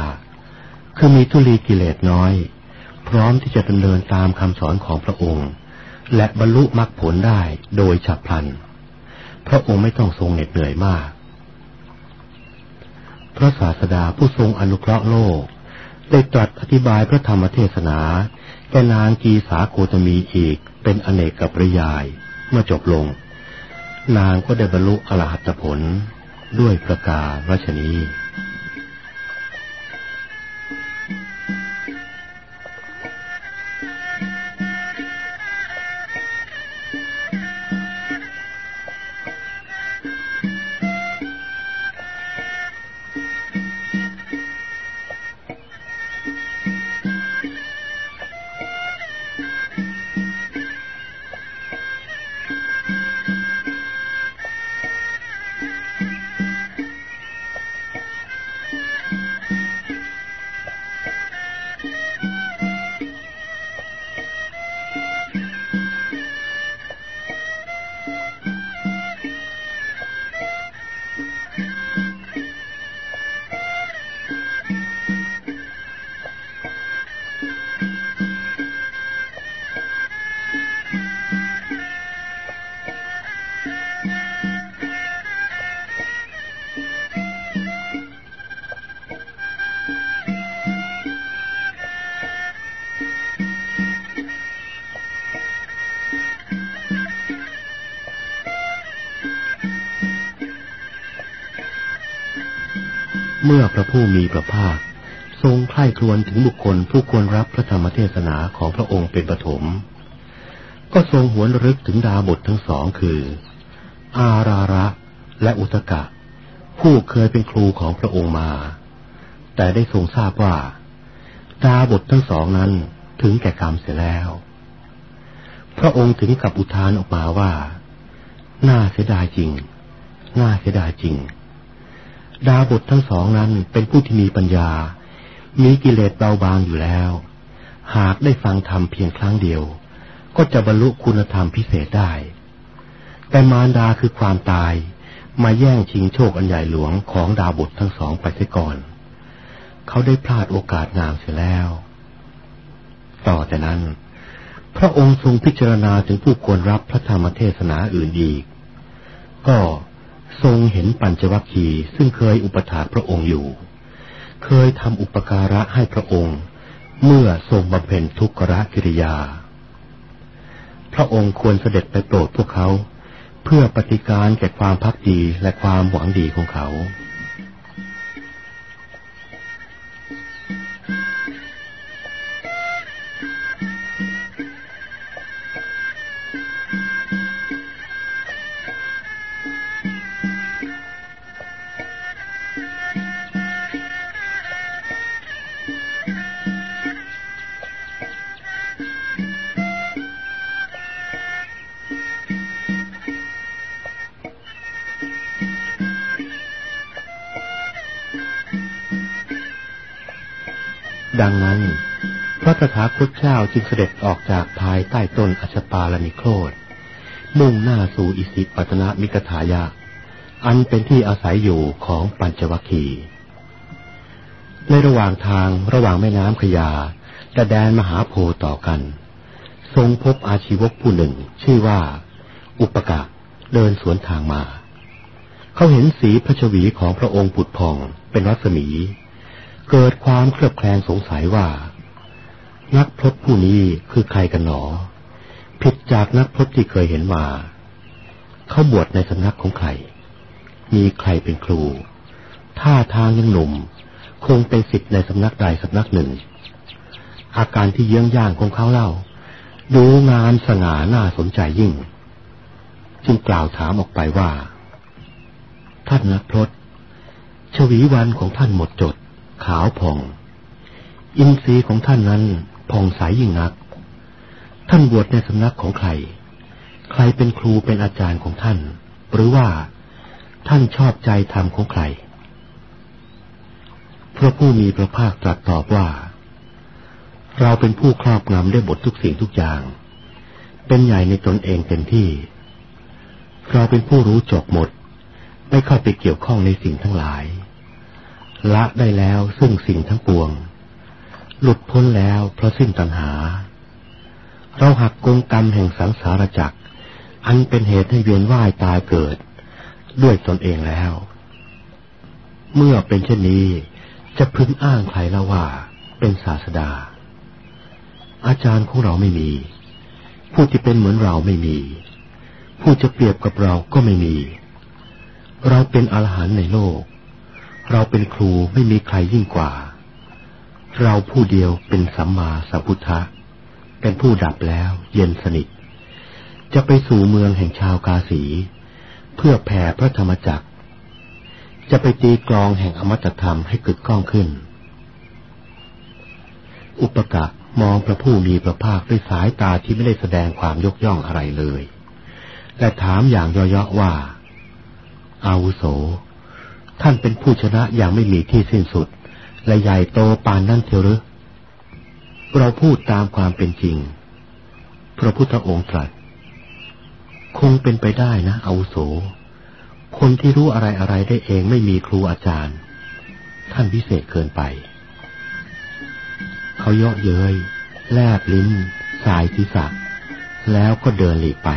คือมีทุลีกิเลสน้อย พร้อมที่จะดำเนินตามคำสอนของพระองค์ และบรรลุมรรคผลได้โดยฉับพลัน พระองค์ไม่ต้องทรงเหน็ดเหนื่อยมาก พระศาสดาผู้ทรงอนุเคราะห์โลก ได้ตรัสอธิบายพระธรรมเทศนาแก่นางกีสาโคตมีอีกเป็นอเนกกับปริยาย เมื่อจบลง นางก็ได้บรรลุอรหัตผลด้วยประกาศรัชนี เมื่อพระผู้มีพระภาค ทรงใคร่ครวญถึงบุคคลผู้ควรรับพระธรรมเทศนาของพระองค์เป็นปฐม ก็ทรงหวนรึกถึงดาบททั้งสองคือ อาราระและอุตกะ ผู้เคยเป็นครูของพระองค์มา แต่ได้ทรงทราบว่า ดาบททั้งสองนั้นถึงแก่กรรมเสียแล้ว พระองค์ถึงกับอุทานออกมาว่า น่าเสียดายจริง น่าเสียดายจริง ดาบททั้งสองนั้นเป็นผู้ที่มีปัญญา มีกิเลสเบาบางอยู่แล้ว หากได้ฟังธรรมเพียงครั้งเดียว ก็จะบรรลุคุณธรรมพิเศษได้ แต่มารดาคือความตายมาแย่งชิงโชคอันใหญ่หลวงของดาวบุตรทั้งสองไปเสียก่อน เขาได้พลาดโอกาสงามเสียแล้ว ต่อแต่นั้น พระองค์ทรงพิจารณาถึงผู้ควรรับพระธรรมเทศนาอื่นอีก ก็ ทรงเห็นปัญจวัคคีย์ซึ่งเคยอุปถาพระองค์อยู่ เคยทำอุปการะให้พระองค์ เมื่อทรงบำเพ็ญทุกขะกิริยา พระองค์ควรเสด็จไปโปรดพวกเขา เพื่อปฏิการแก่ความพักดีและความหวังดีของเขา ตถาคตเจ้าจึงเสด็จออกจากภายใต้ต้นอชปาลนิโครธมุ่งหน้าสู่อิสิปัตนมิกถายะ อันเป็นที่อาศัยอยู่ของปัญจวัคคีย์ในระหว่างทางระหว่างแม่น้ำขยาและแดนมหาโพต่อกัน ทรงพบอาชีวกผู้หนึ่ง ชื่อว่า อุปกะเดินสวนทางมา เขาเห็นสีพระชวีของพระองค์ผุดพองเป็นรัศมี เกิดความเครือบแคลงสงสัยว่า นักพรตผู้นี้คือใครกันหนอ ผิดจากนักพรตที่เคยเห็นมา เขาบวชในสำนักของใคร มีใครเป็นครู ท่าทางยังหนุ่ม คงเป็นสิทธิ์ในสำนักใดสำนักหนึ่ง อาการที่เยื้องย่างของเขาเล่า ดูงานสง่าน่าสนใจยิ่ง จึงกล่าวถามออกไปว่า ท่านนักพรตชวีวันของท่านหมดจด ขาวผ่อง อินทรีย์ของท่านนั้น ผ่องใสยยิ่งนัก ท่านบวชในสำนักของใคร ใครเป็นครูเป็นอาจารย์ของท่าน หรือว่าท่านชอบใจธรรมของใคร พระผู้มีพระภาคตรัสตอบว่า เราเป็นผู้ครอบงำได้บททุกสิ่งทุกอย่าง เป็นใหญ่ในตนเองเต็มที่ เราเป็นผู้รู้จบหมด ไม่เข้าไปเกี่ยวข้องในสิ่งทั้งหลาย ละได้แล้วซึ่งสิ่งทั้งปวง หลุดพ้นแล้วเพราะสิ้นตัณหา เราหักกงกรรมแห่งสังสารจักร อันเป็นเหตุให้เวียนว่ายตายเกิด ด้วยตนเองแล้ว เมื่อเป็นเช่นนี้จะพึงอ้างใครละว่าเป็นศาสดา อาจารย์ของเราไม่มี ผู้ที่เป็นเหมือนเราไม่มี ผู้จะเปรียบกับเราก็ไม่มี เราเป็นอรหันต์ในโลก เราเป็นครูไม่มีใครยิ่งกว่า เราผู้เดียวเป็นสัมมาสัมพุทธะ เป็นผู้ดับแล้วเย็นสนิท จะไปสู่เมืองแห่งชาวกาสี เพื่อแผ่พระธรรมจักร จะไปตีกลองแห่งอมตะธรรมให้กึกก้องขึ้น อุปกะมองพระผู้มีพระภาคด้วยสายตาที่ไม่ได้แสดงความยกย่องอะไรเลย และถามอย่างย่อๆว่าอาวุโส ท่านเป็นผู้ชนะอย่างไม่มีที่สิ้นสุด และใหญ่โตปานนั่นเถอะหรือเราพูดตามความเป็นจริง พระพุทธองค์ตรัส คงเป็นไปได้นะอาวุโส คนที่รู้อะไรอะไรได้เองไม่มีครูอาจารย์ ท่านพิเศษเกินไป เขาเยาะเย้ยแลบลิ้น สายศีรษะ แล้วก็เดินหลีกไป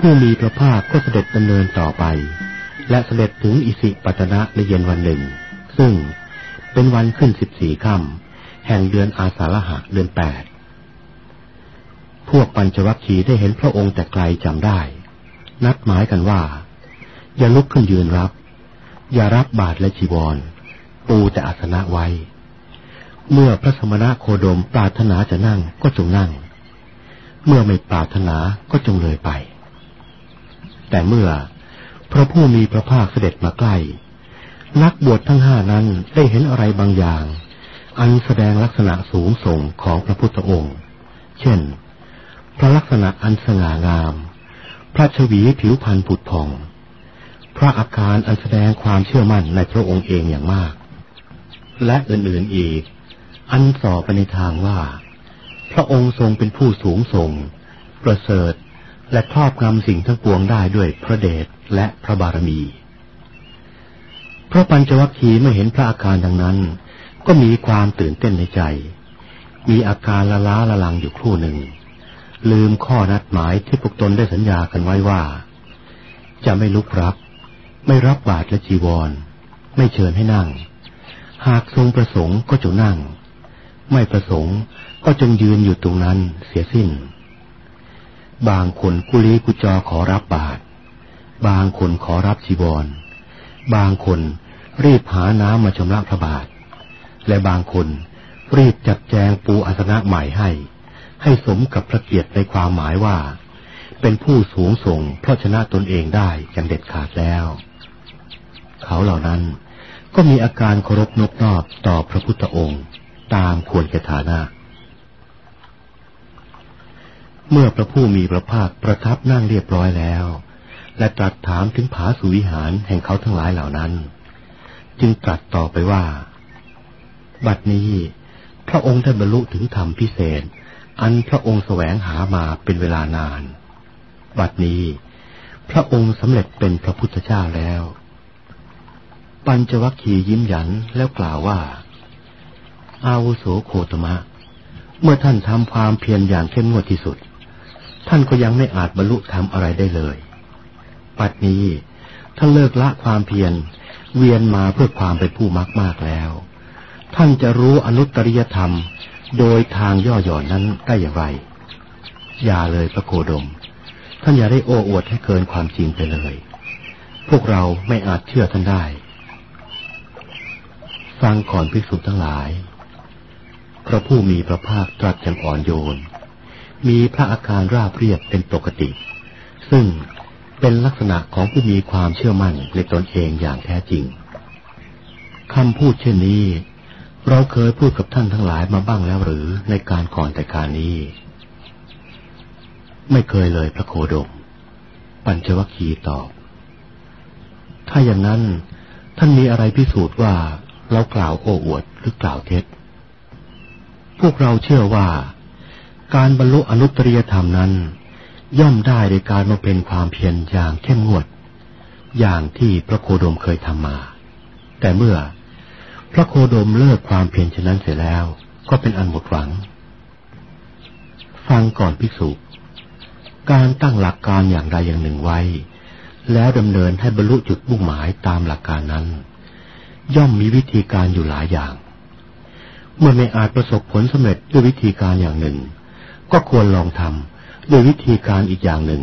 ผู้มีพระภาคก็เสด็จดำเนินต่อไป และเสด็จถึงอิสิปตนะในเย็นวันหนึ่ง ซึ่งเป็นวันขึ้นสิบสี่ค่ำแห่งเดือนอาสาฬหะเดือนแปดพวกปัญจวัคคีย์ได้เห็นพระองค์แต่ไกลจำได้ นัดหมายกันว่า อย่าลุกขึ้นยืนรับ อย่ารับบาตรและจีวร ปูแต่อาสนะไว้ เมื่อพระสมณะโคดมปรารถนาจะนั่งก็จงนั่ง เมื่อไม่ปรารถนาก็จงเลยไป แต่เมื่อพระผู้มีพระภาคเสด็จมาใกล้ นักบวชทั้งห้านั้นได้เห็นอะไรบางอย่าง อันแสดงลักษณะสูงส่งของพระพุทธองค์ เช่น พระลักษณะอันสง่างาม พระชวีผิวพรรณผุดผ่อง พระอาการอันแสดงความเชื่อมั่นในพระองค์เองอย่างมาก และอื่นๆอีก อันสอบไปในทางว่า พระองค์ทรงเป็นผู้สูงส่ง ประเสริฐ และครอบงำสิ่งทั้งปวงได้ด้วยพระเดชและพระบารมี พระปัญจวัคคีย์เมื่อเห็นพระอาการดังนั้น ก็มีความตื่นเต้นในใจ มีอาการละล้าละลังอยู่ครู่หนึ่ง ลืมข้อนัดหมายที่พวกตนได้สัญญากันไว้ว่า จะไม่ลุกรับ ไม่รับบาตรและจีวร ไม่เชิญให้นั่ง หากทรงประสงค์ก็จงนั่ง ไม่ประสงค์ก็จงยืนอยู่ตรงนั้นเสียสิ้น บางคนกุลีกุจอขอรับบาตรบางคนขอรับจีวร บางคนรีบหาน้ำมาชำระพระบาท และบางคนรีบจัดแจงปูอาสนะใหม่ให้ ให้สมกับพระเกียรติในความหมายว่า เป็นผู้สูงส่งเพราะชนะตนเองได้อย่างเด็ดขาดแล้ว เขาเหล่านั้นก็มีอาการเคารพนบนอบต่อพระพุทธองค์ ตามควรแก่ฐานะ เมื่อพระผู้มีพระภาคประทับนั่งเรียบร้อยแล้ว และตรัสถามถึงผาสุวิหารแห่งเขาทั้งหลายเหล่านั้น จึงตรัสต่อไปว่า บัดนี้ พระองค์ได้บรรลุถึงธรรมพิเศษ อันพระองค์แสวงหามาเป็นเวลานาน บัดนี้ พระองค์สำเร็จเป็นพระพุทธเจ้าแล้ว ปัญจวัคคีย์ยิ้มหยันแล้วกล่าวว่า อาวุโสโคตมะ เมื่อท่านทำความเพียรอย่างเข้มงวดที่สุด ท่านก็ยังไม่อาจบรรลุธรรมอะไรได้เลย ปัดนี้ท่านเลิกละความเพียรเวียนมาเพื่อความเป็นผู้มากมากแล้ว ท่านจะรู้อนุตริยธรรม โดยทางย่อหย่อนนั้นได้อย่างไร อย่าเลยพระโคดม ท่านอย่าได้โอ้อวดให้เกินความจริงไปเลย พวกเราไม่อาจเชื่อท่านได้ฟังก่อนภิกษุทั้งหลาย พระผู้มีพระภาคตรัสอย่างอ่อนโยน มีพระอาการราบเรียบเป็นปกติ ซึ่งเป็นลักษณะของผู้มีความเชื่อมั่นในตนเองอย่างแท้จริงคำพูดเช่นนี้ เราเคยพูดกับท่านทั้งหลายมาบ้างแล้วหรือในการก่อนแต่การนี้ ไม่เคยเลยพระโคดม ปัญจวัคคีตอบ ถ้าอย่างนั้นท่านมีอะไรพิสูจน์ว่าเรากล่าวโอ้อวดหรือกล่าวเท็จ พวกเราเชื่อว่า การบรรลุอนุตตริยธรรมนั้น ย่อมได้โดยการมาเป็นความเพียรอย่างเข้มงวด อย่างที่พระโคดมเคยทำมา แต่เมื่อพระโคดมเลิกความเพียรฉะนั้นเสร็จแล้วก็เป็นอันหมดหวัง ฟังก่อนภิกษุ การตั้งหลักการอย่างใดอย่างหนึ่งไว้ แล้วดำเนินให้บรรลุจุดมุ่งหมายตามหลักการนั้น ย่อมมีวิธีการอยู่หลายอย่าง เมื่อไม่อาจประสบผลสำเร็จด้วยวิธีการอย่างหนึ่ง ก็ควรลองทำด้วยวิธีการอีกอย่างหนึ่ง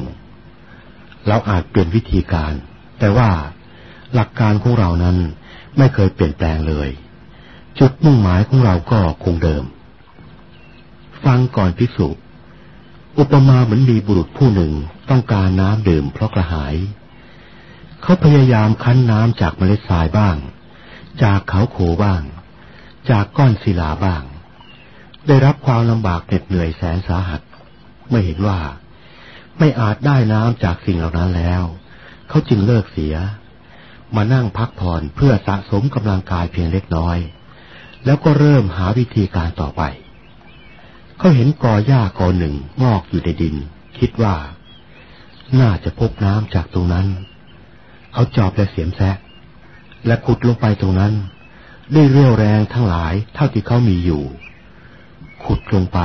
เราอาจเปลี่ยนวิธีการ แต่ว่าหลักการของเรานั้นไม่เคยเปลี่ยนแปลงเลย จุดมุ่งหมายของเราก็คงเดิม ฟังก่อนภิกษุ อุปมาเหมือนมีบุรุษผู้หนึ่งต้องการน้ำดื่มเพราะกระหาย เขาพยายามคั้นน้ำจากเมล็ดทรายบ้าง จากเขาโขบ้าง จากก้อนศิลาบ้าง ได้รับความลำบากเหน็ดเหนื่อยแสนสาหัส ไม่เห็นว่า ไม่อาจได้น้ำจากสิ่งเหล่านั้นแล้ว เขาจึงเลิกเสีย มานั่งพักผ่อนเพื่อสะสมกำลังกายเพียงเล็กน้อย แล้วก็เริ่มหาวิธีการต่อไป เขาเห็นกอหญ้ากอหนึ่งงอกอยู่ในดิน คิดว่า น่าจะพบน้ำจากตรงนั้น เขาจอบและเสียมแซะ และขุดลงไปตรงนั้นด้วยเรี่ยวแรงทั้งหลายเท่าที่เขามีอยู่ ขุดลงไป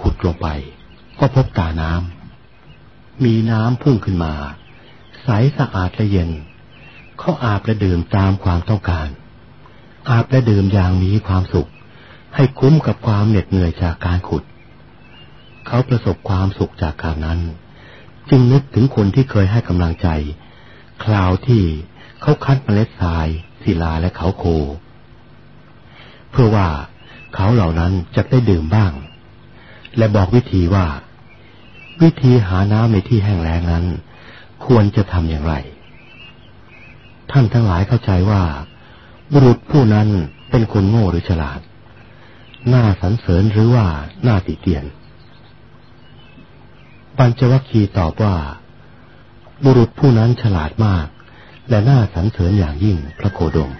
ขุดลงไป ก็พบตาน้ำ มีน้ำพุ่งขึ้นมา ใสสะอาดและเย็น เขาอาบและดื่มตามความต้องการ อาบและดื่มอย่างมีความสุข ให้คุ้มกับความเหน็ดเหนื่อยจากการขุด เขาประสบความสุขจากการนั้น จึงนึกถึงคนที่เคยให้กำลังใจ คราวที่เขาคัดเมล็ดทรายศิลาและเขาโค เพื่อว่า เขาเหล่านั้นจะได้ดื่มบ้าง และบอกวิธีว่า วิธีหาน้ำในที่แห้งแล้งนั้น ควรจะทำอย่างไร ท่านทั้งหลายเข้าใจว่า บุรุษผู้นั้นเป็นคนโง่หรือฉลาด หน้าสรรเสริญหรือว่าหน้าติเตียนปัญจวัคคีย์ตอบว่า บุรุษผู้นั้นฉลาดมาก และน่าสรรเสริญอย่างยิ่งพระโคดม